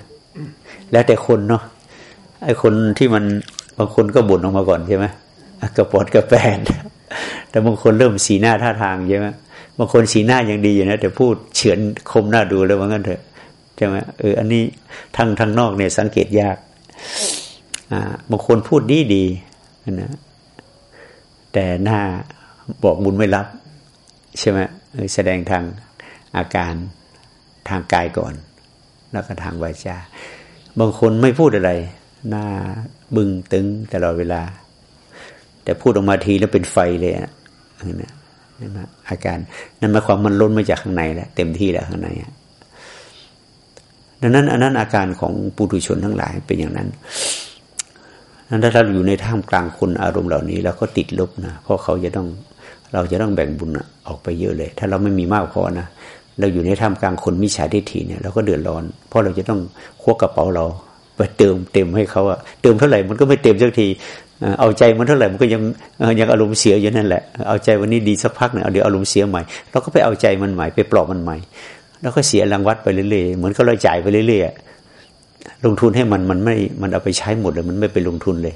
แล้วแต่คนเนาะไอ้คนที่มันบางคนก็บ่นออกมาก่อนใช่ไหม กระปดกระแปนแต่บางคนเริ่มสีหน้าท่าทางใช่ไหมบางคนสีหน้ายังดีอยู่นะแต่พูดเฉือนคมหน้าดูเลยว่างั้นเถอะใช่ไหมเอออันนี้ทางทางนอกเนี่ยสังเกตยากอ่าบางคนพูดดีดีนะแต่หน้าบอกบุญไม่รับ ใช่ไหมแสดงทางอาการทางกายก่อน แล้วก็ทางวาจาบางคนไม่พูดอะไร หน้าบึ้งตึงตลอดเวลา แต่พูดออกมาทีแล้วเป็นไฟเลยนะนั่นนะอาการนั่นหมายความมันล้นมาจากข้างในแล้วเต็มที่แล้วข้างในดังนั้นอันนั้นอาการของปุถุชนทั้งหลายเป็นอย่างนั้นนั้นถ้าเราอยู่ในท่ามกลางคนอารมณ์เหล่านี้แล้วก็ติดลบนะเพราะเขาจะต้องเราจะต้องแบ่งบุญออกไปเยอะเลย ถ้าเราไม่มีมากพอนะเราอยู่ในท่ามกลางคนมิจฉาทิฏฐิเนี่ยเราก็เดือดร้อน เพราะเราจะต้องควักกระเป๋าเราไปเติมเต็มให้เขาอะเติมเท่าไหร่มันก็ไม่เต็มสักที เอาใจมันเท่าไหร่มันก็ยังยังอารมณ์เสียอยู่นั่นแหละ เอาใจวันนี้ดีสักพักหนึ่งเดี๋ยวอารมณ์เสียใหม่เราก็ไปเอาใจมันใหม่ไปปลอบมันใหม่ แล้วก็เสียรางวัดไปเรื่อยๆเหมือนก็เราจ่ายไปเรื่อยๆลงทุนให้มันมันไม่มันเอาไปใช้หมดเลยมันไม่ไปลงทุนเลย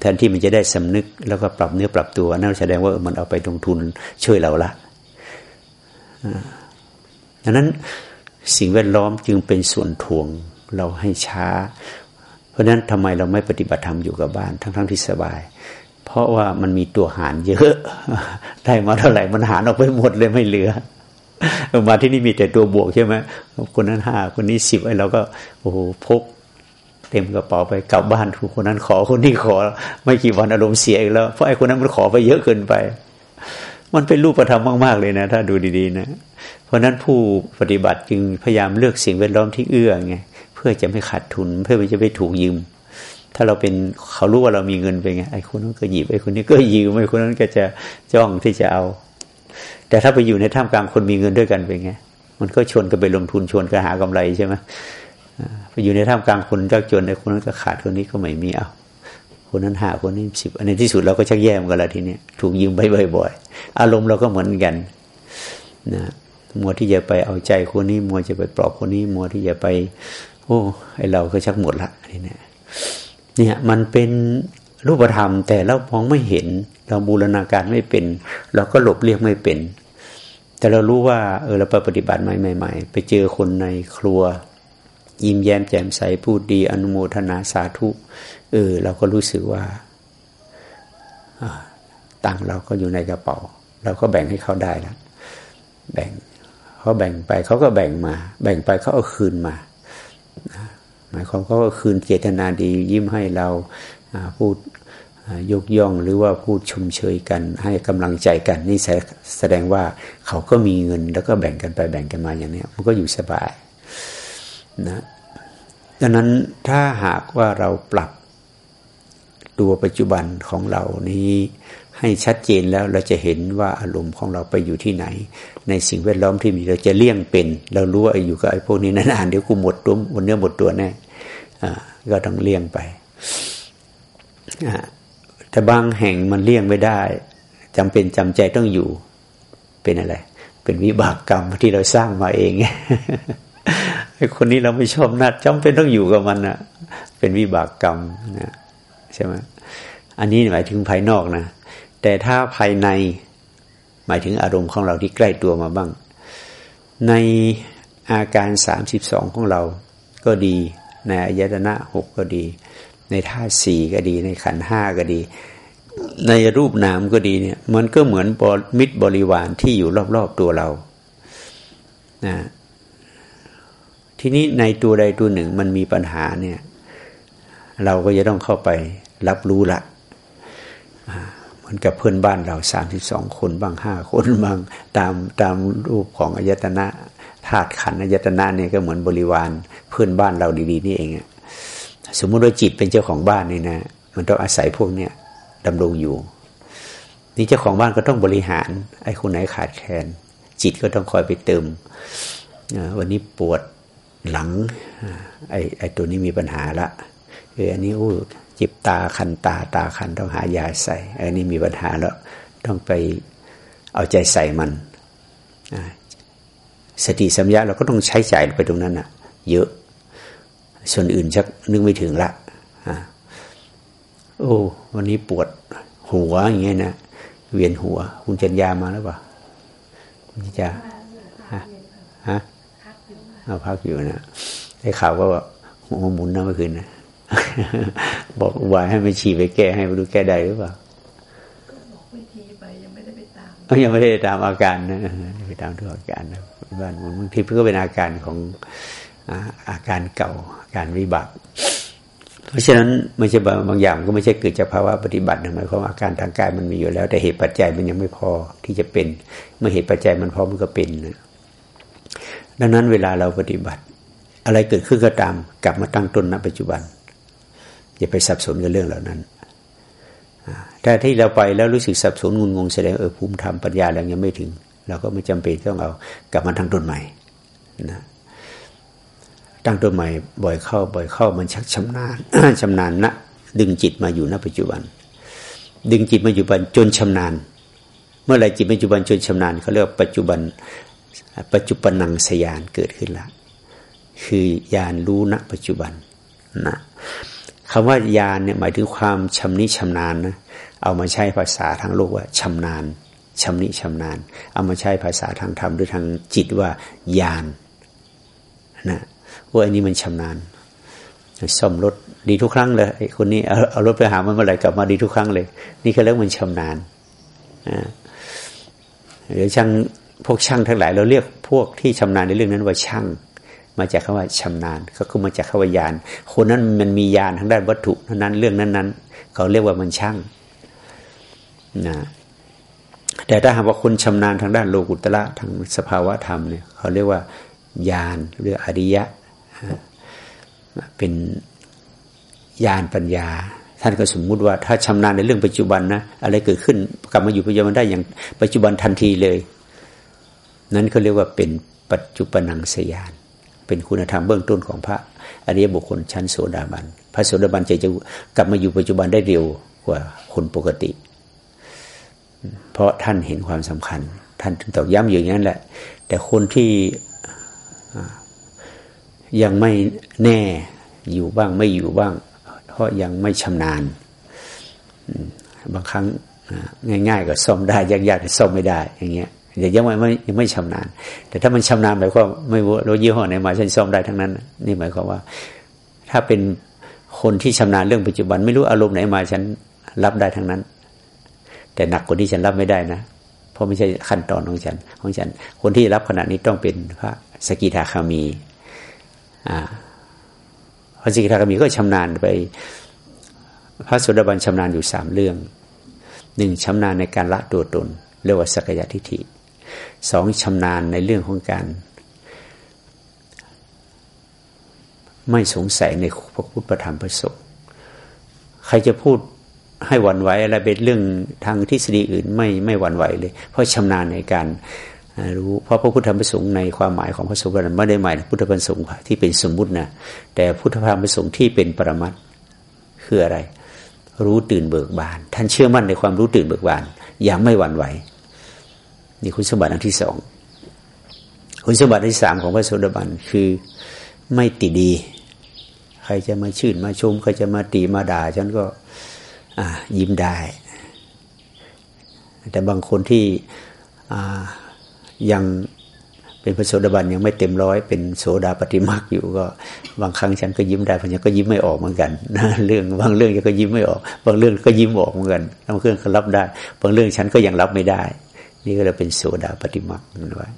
แทนที่มันจะได้สำนึกแล้วก็ปรับเนื้อปรับตัวนั่นแสดงว่ามันเอาไปลงทุนช่วยเราละดังนั้นสิ่งแวดล้อมจึงเป็นส่วนทวงเราให้ช้า ราะฉะนั้นทำไมเราไม่ปฏิบัติธรรมอยู่กับบ้านทั้งๆทที่สบาย เพราะว่ามันมีตัวหารเยอะ ได้มาเท่าไหร่มันหารออกไปหมดเลยไม่เหลือมาที่นี่มีแต่ตัวบวกใช่ไหมคนนั้นห้าคนนี้สิบไอ้เราก็โอ้โหพกเต็มกระเป๋าไปกลับบ้านทุกคนนั้นขอคนนี้ขอ ไม่กี่วันอารมณ์เสียอีกแล้วเพราะไอ้คนนั้นมันขอไปเยอะเกินไป มันเป็นรูปธรรมมาก ๆ เลยนะ ถ้าดูดี ๆ นะ เพราะนั้นผู้ปฏิบัติจึงพยายามเลือกสิ่งแวดล้อมที่เอื้อไง พื่อจะไม่ขาดทุน เพื่อจะไม่ถูกยืม ถ้าเราเป็นเขารู้ว่าเรามีเงินไปไงไอ้คนนั้นก็หยิบไอ้คนนี้ก็ยืมไอ้คนนั้นก็จะจ้องที่จะเอา แต่ถ้าไปอยู่ในท่ามกลางคนมีเงินด้วยกันเป็นไงมันก็ชวนกันไปลงทุนชวนกันหากำไรใช่ไหมไปอยู่ในท่ามกลางคนยากจนไอ้คนนั้นก็ขาดคนนี้ก็ไม่มีเอาคนนั้นหาคนนี้สิบอันในที่สุดเราก็ชักแย่มกันล้วทีนี้ถูกยืมไปบ่อยๆอารมณ์เราก็เหมือนกันนะมัวที่จะไปเอาใจคนนี้มัวจะไปปลอบคนนี้มัวที่จะไป อ้ไอเราก็ชักหมดละนี่เนี่ยเนี่ยมันเป็นรูปธรรม แต่เรามองไม่เห็น เราบูรณาการไม่เป็น เราก็หลบเลี่ยงไม่เป็น แต่เรารู้ว่า เออเราไปปฏิบัติใหม่ ๆ ไปเจอคนในครัว ยิ้มแย้มแจ่มใสพูดดีอนุโมทนาสาธุเออเราก็รู้สึกว่าตังเราก็อยู่ในกระเป๋า เราก็แบ่งให้เขาได้แล้วแบ่งเขาแบ่งไปเขาก็แบ่งมา แบ่งไปเขาเอาคืนมา หมายความเขาก็คืนเจตนาดี ยิ้มให้เราพูดยกย่องหรือว่าพูดชมเชยกัน ให้กำลังใจกัน นี่แสดงว่าเขาก็มีเงินแล้วก็แบ่งกันไปแบ่งกันมาอย่างนี้มันก็อยู่สบายนะดังนั้นถ้าหากว่าเราปรับตัวปัจจุบันของเรานี้ ให้ชัดเจนแล้วเราจะเห็นว่าอารมณ์ของเราไปอยู่ที่ไหน ในสิ่งแวดล้อมที่มีเราจะเลี่ยงเป็น เรารู้ว่าอยู่กับไอ้พวกนี้นานๆเดี๋ยวกูหมดตัวหมดเนื้อหมดตัวแน่ก็ต้องเลี่ยงไปแต่บางแห่งมันเลี่ยงไม่ได้จำเป็นจำใจต้องอยู่เป็นอะไร เป็นวิบากกรรมที่เราสร้างมาเองไอ้คนนี้เราไม่ชอบนัดจำเป็นต้องอยู่กับมันนะเป็นวิบากกรรมนะใช่ไหมอันนี้หมายถึงภายนอกนะ แต่ถ้าภายในหมายถึงอารมณ์ของเราที่ใกล้ตัวมาบ้าง ในอาการสามสิบสองของเราก็ดี ในอายตนะหกก็ดี ในท่าสี่ก็ดี ในขันห้าก็ดี ในรูปนามก็ดีเนี่ยมันก็เหมือนมิตรบริวารที่อยู่รอบๆตัวเรานะทีนี้ในตัวใดตัวหนึ่งมันมีปัญหาเนี่ย เราก็จะต้องเข้าไปรับรู้ละ มันกับเพื่อนบ้านเราสามสิบสองคนบางห้าคนบางตามตามรูปของอายตนะธาตุขันอายตนะเนี่ยก็เหมือนบริวารเพื่อนบ้านเราดีๆนี่เองสมมุติว่าจิตเป็นเจ้าของบ้านนี่นะ มันต้องอาศัยพวกเนี้ยดำรงอยู่ นี่เจ้าของบ้านก็ต้องบริหาร ไอ้คนไหนขาดแคลนจิตก็ต้องคอยไปเติมวันนี้ปวดหลังไอ้ไอ้ตัวนี้มีปัญหาละเอออันนี้อู้ จิบตาคันตาตาคันต้องหายาใส่อันนี้มีปัญหาแล้วต้องไปเอาใจใส่มันสติสัมยาเราก็ต้องใช้จ่ายไปตรงนั้นอะเยอะ ส่วนอื่นชักนึกไม่ถึงละโอ้ วันนี้ปวดหัวอย่างเงี้ยนะเวียนหัว คุณจัญญามาแล้วเปล่าคุณจัญญาฮะฮะเอาพักอยู่นะได้ข่าวว่าหัวหมุนนะเมื่อคืนนะ บอกวายให้ไปฉี่ไปแก้ให้ไปดูแก้ได้หรือเปล่ายังไม่ได้ไปตามยังไม่ได้ตามอาการนะไปตามทุกอาการนะบ้านบางทีเพื่อเป็นอาการของอาการเก่าอาการวิบัติเพราะฉะนั้นไม่ใช่บางอย่างก็ไม่ใช่เกิดจากภาวะปฏิบัติหมายความว่าอาการทางกายมันมีอยู่แล้ว แต่เหตุปัจจัยมันยังไม่พอที่จะเป็น เมื่อเหตุปัจจัยมันพอมันก็เป็นนะดังนั้นเวลาเราปฏิบัติ อะไรเกิดขึ้นก็ตาม กลับมาตั้งต้นณปัจจุบัน อย่าไปสับสนกับเรื่องเหล่านั้นถ้าที่เราไปแล้วรู้สึกสับสนงุนงงแสดงเออภูมิธรรมปัญญาเรายังไม่ถึง เราก็ไม่จำเป็นต้องเอากลับมาตั้งต้นใหม่นะตั้งต้นใหม่บ่อยเข้า บ่อยเข้ามันชักชำนาญชำนาญนะดึงจิตมาอยู่ณปัจจุบัน ดึงจิตมาอยู่ปัจจุบันจนชำนาญ เมื่อไรจิตปัจจุบันจนชำนาญเขาเรียกปัจจุบันปัจจุบันนังสยานเกิดขึ้นละคือยานรู้ณปัจจุบันนะ คำว่ายานเนี่ยหมายถึงความชำนิชำนาญนะเอามาใช้ภาษาทางโลกว่าชำนาญชำนิชำนาญ เอามาใช้ภาษาทางธรรมหรือทางจิตว่ายานนะว่าอันนี้มันชำนาญซ่อมรถดีทุกครั้งเลยไอ้คนนี้เอาเอารถไปหามันเมื่อไหร่กลับมาดีทุกครั้งเลย นี่เขาเรียกมันชำนาญหรือช่างพวกช่างทั้งหลายเราเรียกพวกที่ชำนาญในเรื่องนั้นว่าช่าง มาจากคำว่าชำนาญ ก็คือมาจากคำว่ายานคนนั้นมันมียานทางด้านวัตถุนั้นเรื่องนั้นนั้นเขาเรียกว่ามันช่างนะแต่ถ้าหากว่าคนชำนาญทางด้านโลกุตละทางสภาวะธรรมเนี่ยเขาเรียกว่ายานหรืออริยะ เป็นญาณปัญญา ท่านก็สมมุติว่าถ้าชำนาญในเรื่องปัจจุบันนะอะไรเกิดขึ้นกลับมาอยู่ปัจจุบันได้อย่างปัจจุบันทันทีเลย นั้นเขาเรียกว่าเป็นปัจจุบันังสยาน เป็นคุณธรรมเบื้องต้นของพระอริยบุคคลชั้นโสดาบัน พระโสดาบันจะจะกลับมาอยู่ปัจจุบันได้เร็วกว่าคนปกติ เพราะท่านเห็นความสำคัญ ท่านถึงตอกย้ำอย่างนั้นแหละ แต่คนที่ยังไม่แน่อยู่บ้างไม่อยู่บ้าง เพราะยังไม่ชำนาญ บางครั้งง่าย ๆ ก็ซ่อมได้ยากๆก็ซ่อมไม่ได้อย่างเงี้ย แต่ยังไม่ไม่ยังไม่ชำนาญ แต่ถ้ามันชำนาญหมายความไม่รู้รถยี่ห้อไหนมาฉันซ่อมได้ทั้งนั้น นี่หมายความว่า ถ้าเป็นคนที่ชำนาญเรื่องปัจจุบัน ไม่รู้อารมณ์ไหนมาฉันรับได้ทั้งนั้น แต่หนักกว่าที่ฉันรับไม่ได้นะ เพราะไม่ใช่ขั้นตอนของฉัน ของฉัน คนที่รับขนาดนี้ต้องเป็นพระสกิทาคามีอ่าพระสกิทาคามีก็ชำนาญไป พระสุดาบันชำนาญอยู่สามเรื่องหนึ่งชำนาญในการละตัวตนเรียกว่าสักยะทิฏฐิ สองชำนาญในเรื่องของการ ไม่สงสัยในพระพุทธธรรมพระสงฆ์ใครจะพูดให้หวั่นไหวอะไรเป็นเรื่องทางทฤษฎีอื่นไม่ไม่หวั่นไหวเลย เพราะชำนาญในการรู้เพราะพระพุทธธรรมประสงค์ในความหมายของพระสงฆ์ไม่ได้หมายพุทธประสงค์ที่เป็นสมมุตินะแต่พุทธธรรมประสงค์ที่เป็นปรมัตคืออะไร รู้ตื่นเบิกบาน ท่านเชื่อมั่นในความรู้ตื่นเบิกบานอย่างไม่หวั่นไหว นี่คุณสมบัติอันที่สองคุณสมบัติที่สามของพระโสดาบันคือไม่ติดดี ใครจะมาชื่นมาชมใครจะมาตีมาด่า ฉันก็ยิ้มได้ แต่บางคนที่ยังเป็นพระโสดาบันยังไม่เต็มร้อยเป็นโสดาปฏิมาคอยู่ก็ บางครั้งฉันก็ยิ้มได้บางอย่างก็ยิ้มไม่ออกเหมือนกันนะเรื่องบางเรื่องฉันก็ยิ้มไม่ออก บางเรื่องก็ยิ้มออกเหมือนกันบางเรื่องก็รับได้ บางเรื่องฉันก็ยังรับไม่ได้ นี่ก็เลยเป็นโสดาปฏิมาคนั่นไว้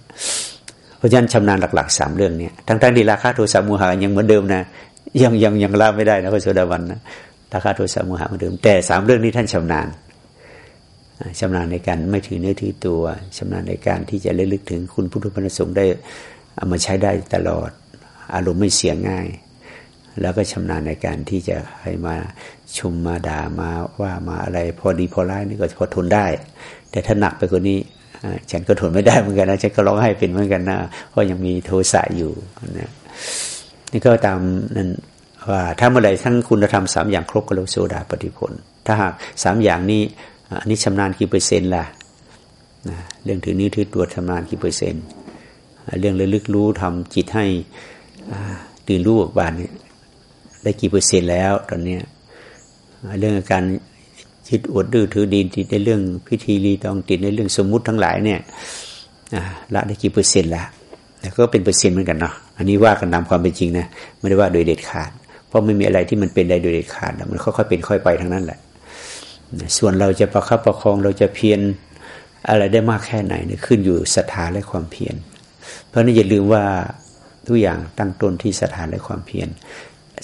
เพราะฉะนั้นชำนาญหลักๆสามเรื่องนี้ทั้งทั้งที่ราคาโทสะมูหายังเหมือนเดิมนะยังยังยังละไม่ได้นะพระโสดาบันนะราคาโทสะมูหะเหมือนเดิม แต่สามเรื่องนี้ท่านชำนาญชำนาญในการไม่ถือเนื้อถือตัวชำนาญในการที่จะเลึกถึงคุณพุทธพระสงฆ์ได้เอามาใช้ได้ตลอด อารมณ์ไม่เสียง่าย แล้วก็ชำนาญในการที่จะให้มาชุมมาด่ามาว่ามาอะไร พอดีพอร้ายนี่ก็พอทนได้ แต่ถ้าหนักไปกว่านี้ฉันก็ทนไม่ได้เหมือนกันนะฉันก็ร้องไห้เป็นเหมือนกันนะเพราะยังมีโทสะอยู่นะนี่ก็ตามนั้นว่าถ้าเมื่อไหร่ทั้งคุณธรรมสามอย่างครบก็เรียกโซดาปฏิผล ถ้าหากสามอย่างนี้อันนี้ชำนาญกี่เปอร์เซ็นต์ล่ะนะเรื่องถือนิ้วถือตัวชำนาญกี่เปอร์เซ็นต์เรื่องระลึกรู้ทำจิตให้ตื่นรู้บกบานได้กี่เปอร์เซ็นต์แล้ว ตอนนี้เรื่องการ จิตอวดดื้อถือดีติดในเรื่องพิธีรีตองติดในเรื่องสมมุติทั้งหลายเนี่ยละได้กี่เปอร์เซ็นต์ละแต่ก็เป็นเปอร์เซ็นต์เหมือนกันเนาะอันนี้ว่ากันตามความเป็นจริงนะไม่ได้ว่าโดยเด็ดขาด เพราะไม่มีอะไรที่มันเป็นได้โดยเด็ดขาดมันค่อยๆเป็นค่อยไปทั้งนั้นแหละ ส่วนเราจะประคับประคองเราจะเพียรอะไรได้มากแค่ไหนเนี่ยขึ้นอยู่ศรัทธาและความเพียร เพราะนั้นอย่าลืมว่าทุกอย่างตั้งต้นที่ศรัทธาและความเพียร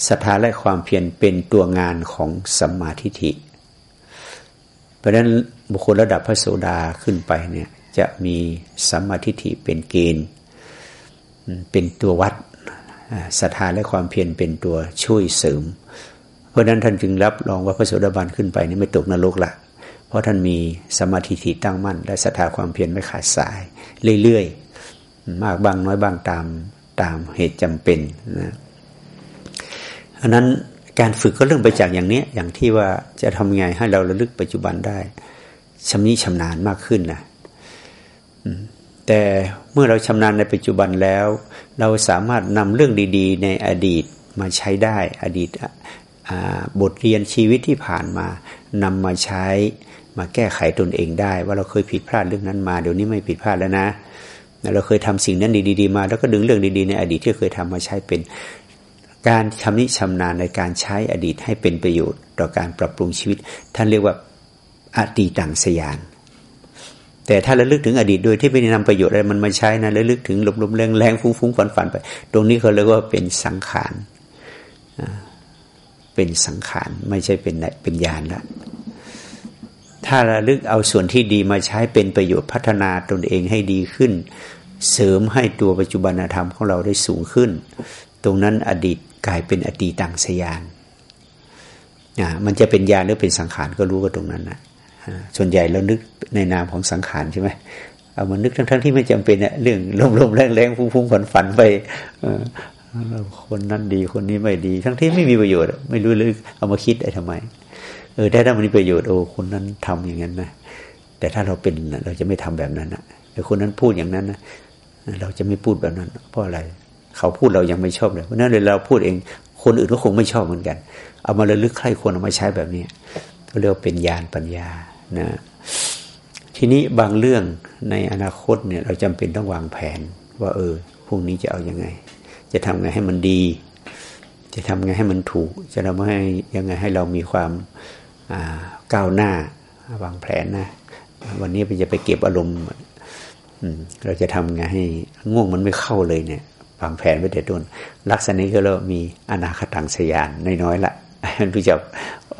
ศรัทธาและความเพียรเป็นตัวงานของสัมมาทิฏฐิ เพราะฉะนั้นบุคคลระดับพระโสดาขึ้นไปเนี่ยจะมีสัมมาทิฏฐิเป็นเกณฑ์ เป็นตัววัดศรัทธาและความเพียรเป็นตัวช่วยเสริม เพราะนั้นท่านจึงรับรองว่าพระโสดาบันขึ้นไปนี่ไม่ตกนรกละเพราะท่านมีสมาธิที่ตั้งมั่น และศรัทธาความเพียรไม่ขาดสาย เรื่อยๆ มากบางน้อยบางตามตามเหตุจำเป็นนะอันนั้น การฝึกก็เริ่มไปจากอย่างนี้อย่างที่ว่าจะทำไงให้เราระลึกปัจจุบันได้ชำนิชำนาญมากขึ้นนะแต่เมื่อเราชำนาญในปัจจุบันแล้ว เราสามารถนำเรื่องดี ๆ ในอดีตมาใช้ได้ อดีตบทเรียนชีวิตที่ผ่านมานำมาใช้มาแก้ไขตนเองได้ ว่าเราเคยผิดพลาดเรื่องนั้นมา เดี๋ยวนี้ไม่ผิดพลาดแล้วนะเราเคยทำสิ่งนั้นดีๆมา แล้วก็ดึงเรื่องดีๆในอดีตที่เคยทำมาใช้เป็น การชำนิชำนาญในการใช้อดีตให้เป็นประโยชน์ต่อการปรับปรุงชีวิต ท่านเรียกว่าอดีตังสยาน แต่ถ้าระลึกถึงอดีตโดยที่ไม่ได้นำประโยชน์อะไรมันมาใช้นะระลึกถึงลมๆแรงๆฟุ้งๆฝันๆไป ตรงนี้เขาเรียกว่าเป็นสังขารเป็นสังขารไม่ใช่เป็นเป็นญาณละถ้าระลึกเอาส่วนที่ดีมาใช้เป็นประโยชน์พัฒนาตนเองให้ดีขึ้น เสริมให้ตัวปัจจุบันธรรมของเราได้สูงขึ้น ตรงนั้นอดีต กลายเป็นอดีตังสยานมันจะเป็นญาณหรือเป็นสังขารก็รู้กันตรงนั้นนะส่วนใหญ่เรานึกในนามของสังขารใช่ไหมเอามานึกทั้งๆทที่ไม่จำเป็นเรื่องลมๆแรงๆฟุ้งๆฝันๆไปคนนั้นดีคนนี้ไม่ดี ทั้งที่ไม่มีประโยชน์ไม่รู้เลึกเอามาคิดได้ทำไม เออได้ถ้ามันมีประโยชน์โอ้คนนั้นทำอย่างนั้นนะแต่ถ้าเราเป็นเราจะไม่ทำแบบนั้นนะแต่คนนั้นพูดอย่างนั้นนะเราจะไม่พูดแบบนั้น เพราะอะไร เขาพูดเรายังไม่ชอบเลยเพราะนั้นเลยเราพูดเองคนอื่นก็คงไม่ชอบเหมือนกัน เอามาระลึกใครคนเอามาใช้แบบนี้เรียกเป็นญาณปัญญานะทีนี้บางเรื่องในอนาคตเนี่ยเราจำเป็นต้องวางแผน ว่า เออพรุ่งนี้จะเอาอยัางไง จะทำไงให้มันดี จะทำไงให้มันถูก จะทำให้ยังไงให้เรามีความก้าวหน้าวางแผนนะวันนี้ไปจะไปเก็บอารมณ์เราจะทำไงให้ง่วงมันไม่เข้าเลยเนี่ย วางแผนไว้แต่ต้นลักษณะนี้ก็เรามีอนาคตังสยานน้อยๆละรู้จัก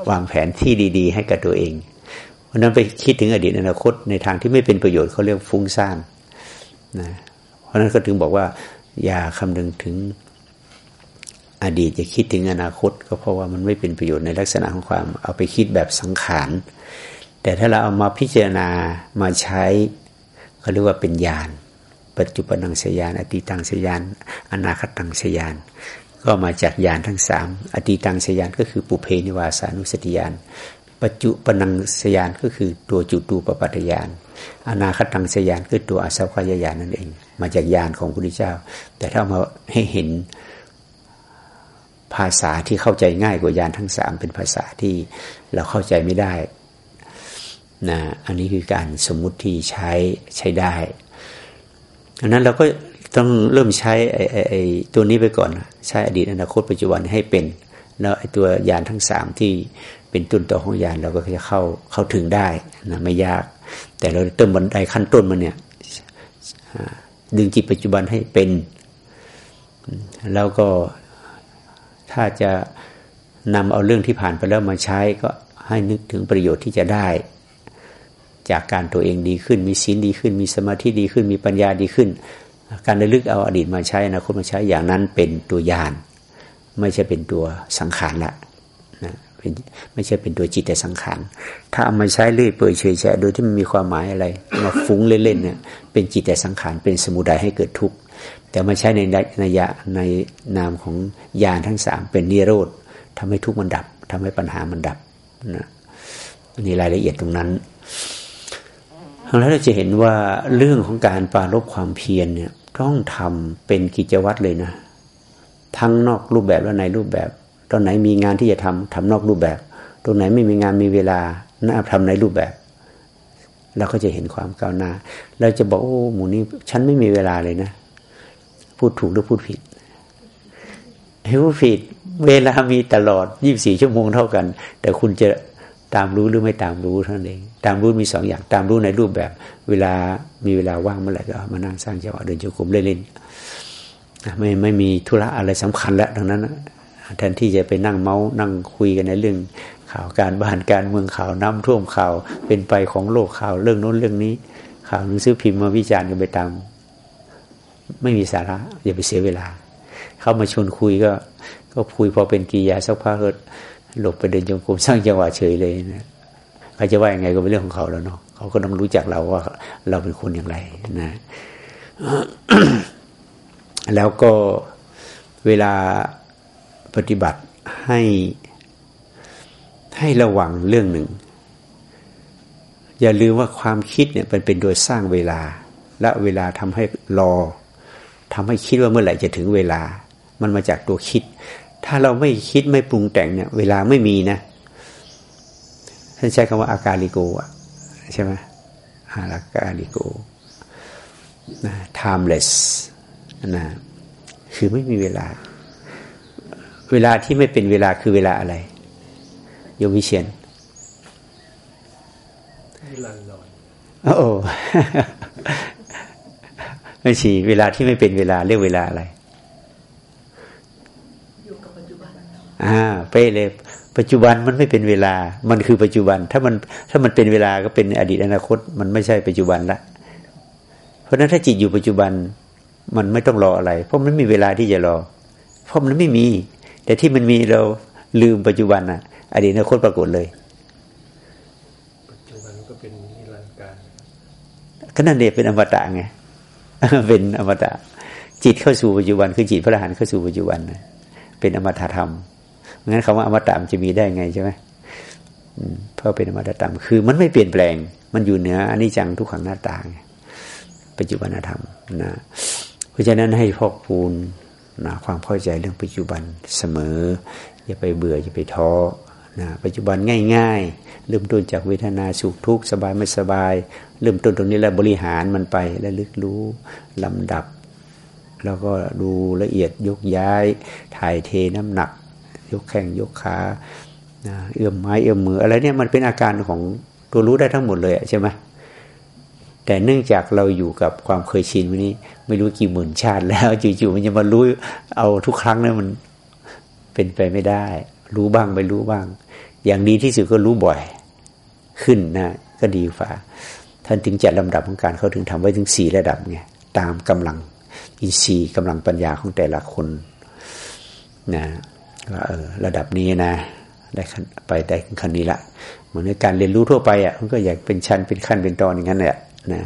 วางแผนที่ดี ๆ ให้กับตัวเองเพราะนั้นไปคิดถึงอดีตอนาคตในทางที่ไม่เป็นประโยชน์เขาเรียกฟุ้งซ่านนะเพราะนั้นก็ถึงบอกว่า อย่าคำนึงถึงอดีตจะคิดถึงอนาคต ก็เพราะว่ามันไม่เป็นประโยชน์ในลักษณะของความเอาไปคิดแบบสังขารแต่ถ้าเราเอามาพิจารณามาใช้เขาเรียกว่าเป็นญาณ ปัจจุบันังสยานอดีตังสยาน อนาคตังสยาน ก็มาจากญาณทั้งสามอดีตังสยานก็คือปุเพนิวาสานุสติญาณปัจจุปนังสยานก็คือตัวจุตูปปัตยาน อนาคตังสยานคือตัวอาสวัยายานนั่นเอง มาจากญาณของพระพุทธเจ้า แต่ถ้ามาให้เห็นภาษาที่เข้าใจง่ายกว่ายานทั้งสามเป็นภาษาที่เราเข้าใจไม่ได้นะอันนี้คือการสมมุติที่ใช้ใช้ได้ ดังนั้นเราก็ต้องเริ่มใช้ไอ้ไอ้ตัวนี้ไปก่อน ใช้อดีตอนาคตปัจจุบันให้เป็น แล้วไอ้ตัวยานทั้งสามที่เป็นต้นต่อของยานเราก็จะเข้าเข้าถึงได้นะไม่ยาก แต่เราเติมบันไดขั้นต้นมันเนี่ยดึงจิตปัจจุบันให้เป็น แล้วก็ถ้าจะนำเอาเรื่องที่ผ่านไปแล้วมาใช้ก็ให้นึกถึงประโยชน์ที่จะได้ จากการตัวเองดีขึ้น มีศีลดีขึ้น มีสมาธิดีขึ้น มีปัญญาดีขึ้น การระลึกเอาอดีตมาใช้อนาคตมาใช้อย่างนั้นเป็นตัวยานไม่ใช่เป็นตัวสังขารละนะไม่ใช่เป็นตัวจิตแต่สังขาร ถ้าเอามาใช้เลื่อยเปื่อยเฉยแฉโดยที่มันมีความหมายอะไร มาฟุ้งเล่นๆเนี่ย เป็นจิตแต่สังขาร เป็นสมุทัยให้เกิดทุกข์ แต่มาใช้ในในยะในนามของญาณทั้งสามเป็นนิโรธทำให้ทุกข์มันดับทำให้ปัญหามันดับนะนี่รายละเอียดตรงนั้น แล้วเราจะเห็นว่าเรื่องของการปาลบความเพียรเนี่ยต้องทำเป็นกิจวัตรเลยนะ ทั้งนอกรูปแบบและในรูปแบบ ตอนไหนมีงานที่จะทำทำนอกรูปแบบ ตรงไหนไม่มีงานมีเวลาน่าทำในรูปแบบเราก็จะเห็นความก้าวหน้า เราจะบอกโอ้หมูนี้ฉันไม่มีเวลาเลยนะ พูดถูกหรือพูดผิดให้พูดผิด เวลามีตลอดยี่บสี่ชั่วโมงเท่ากัน แต่คุณจะ ตามรู้หรือไม่ตามรู้เท่านั้นเองตามรู้มีสองอย่างตามรู้ในรูปแบบ เวลามีเวลาว่างเมื่อไหร่ก็มานั่งสร้างจังหวะเดินโยกมเล่นๆไม่ไม่มีธุระอะไรสำคัญแล้วดังนั้นแทนที่จะไปนั่งเมาส์นั่งคุยกันในเรื่องข่าวการบ้านการเมืองข่าวน้ำท่วมข่าวเป็นไปของโลกข่าวเรื่องโน้นเรื่องนี้ ข่าวหนังสือพิมพ์มาวิจารณ์กันไปตาม ไม่มีสาระอย่าไปเสียเวลา เข้ามาชวนคุยก็ ก็คุยพอเป็นกิยาสักพักก็ หลบไปเดินจงกรมสร้างจังหวะเฉยเลยนะเขาจะว่ายังไงก็เป็นเรื่องของเขาแล้วเนาะเขาก็ต้องรู้จักเราว่า เราเป็นคนอย่างไรนะแล้วก็เวลาปฏิบัติให้ให้ระวังเรื่องหนึ่ง อย่าลืมว่าความคิดเนี่ยเป็นเป็นโดยสร้างเวลา และเวลาทำให้รอทำให้คิดว่าเมื่อไหร่จะถึงเวลา มันมาจากตัวคิด ถ้าเราไม่คิดไม่ปรุงแต่งเนี่ย เวลาไม่มีนะท่านใช้คำว่าอากาลิโกะใช่ไหมอากาลิโกนะ timeless นะคือไม่มีเวลา เวลาที่ไม่เป็นเวลาคือเวลาอะไร โยมวิเชียนโอ้ไม่ชีเวลาที่ไม่เป็นเวลาเรียกเวลาอะไรอยู่กับปัจจุบัน อ่าเป้เลย ปัจจุบันมันไม่เป็นเวลา มันคือปัจจุบัน ถ้ามันถ้ามันเป็นเวลาก็เป็นอดีตอนาคต มันไม่ใช่ปัจจุบันละ เพราะฉะนั้นถ้าจิตอยู่ปัจจุบันมันไม่ต้องรออะไร เพราะมันไม่มีเวลาที่จะรอ เพราะมันไม่มี แต่ที่มันมีเราลืมปัจจุบันอะอดีตอนาคตปรากฏเลย ปัจจุบันก็เป็นนิรันดร์การก็นั่นเองเป็นอมตะไงเป็นอมตะจิตเข้าสู่ปัจจุบันคือจิตพระอรหันต์เข้าสู่ปัจจุบันเป็นอมตะธรรม งั้นคำว่าอมตะมันจะมีได้ไงใช่ไหมเพราะเป็นอมตะธรรมคือ มันไม่เปลี่ยนแปลง มันอยู่เหนืออันนี้จังทุกขังหน้าตางปัจจุบันธรรมนะเพราะฉะนั้นให้พอกพูนนะความเข้าใจเรื่องปัจจุบันเสมอ อย่าไปเบื่ออย่าไปท้อนะปัจจุบันง่าย ๆ เริ่มต้นจากเวทนาสุขทุกข์สบายไม่สบาย เริ่มต้นตรงนี้แล้วบริหารมันไปแล้วลึกรู้ลำดับ แล้วก็ดูละเอียดยกย้าย ถ่ายเทน้ำหนัก ยกแข้งยกขาเอื้อมไม้เอื้อมมือ อะไรเนี่ยมันเป็นอาการของตัวรู้ได้ทั้งหมดเลยใช่ไหมแต่เนื่องจากเราอยู่กับความเคยชินวันนี้ ไม่รู้กี่หมื่นชาติแล้วจู่ๆมันจะมารู้เอาทุกครั้งนั้นมันเป็นไปไม่ได้ รู้บ้างไม่รู้บ้าง อย่างดีที่สุดก็รู้บ่อย ขึ้นนะก็ดีฝ่าท่านถึงจัดลำดับของการเขาถึงทำไว้ถึงสี่ระดับไงตามกำลังอินทรีย์กำลังปัญญาของแต่ละคนนะ เออระดับนี้นะ ได้ไปได้ขั้นนี้ละเหมือนในการเรียนรู้ทั่วไปอะมันก็อยากเป็นชั้นเป็นขั้นเป็นตอนอย่างนั้นแหละนะ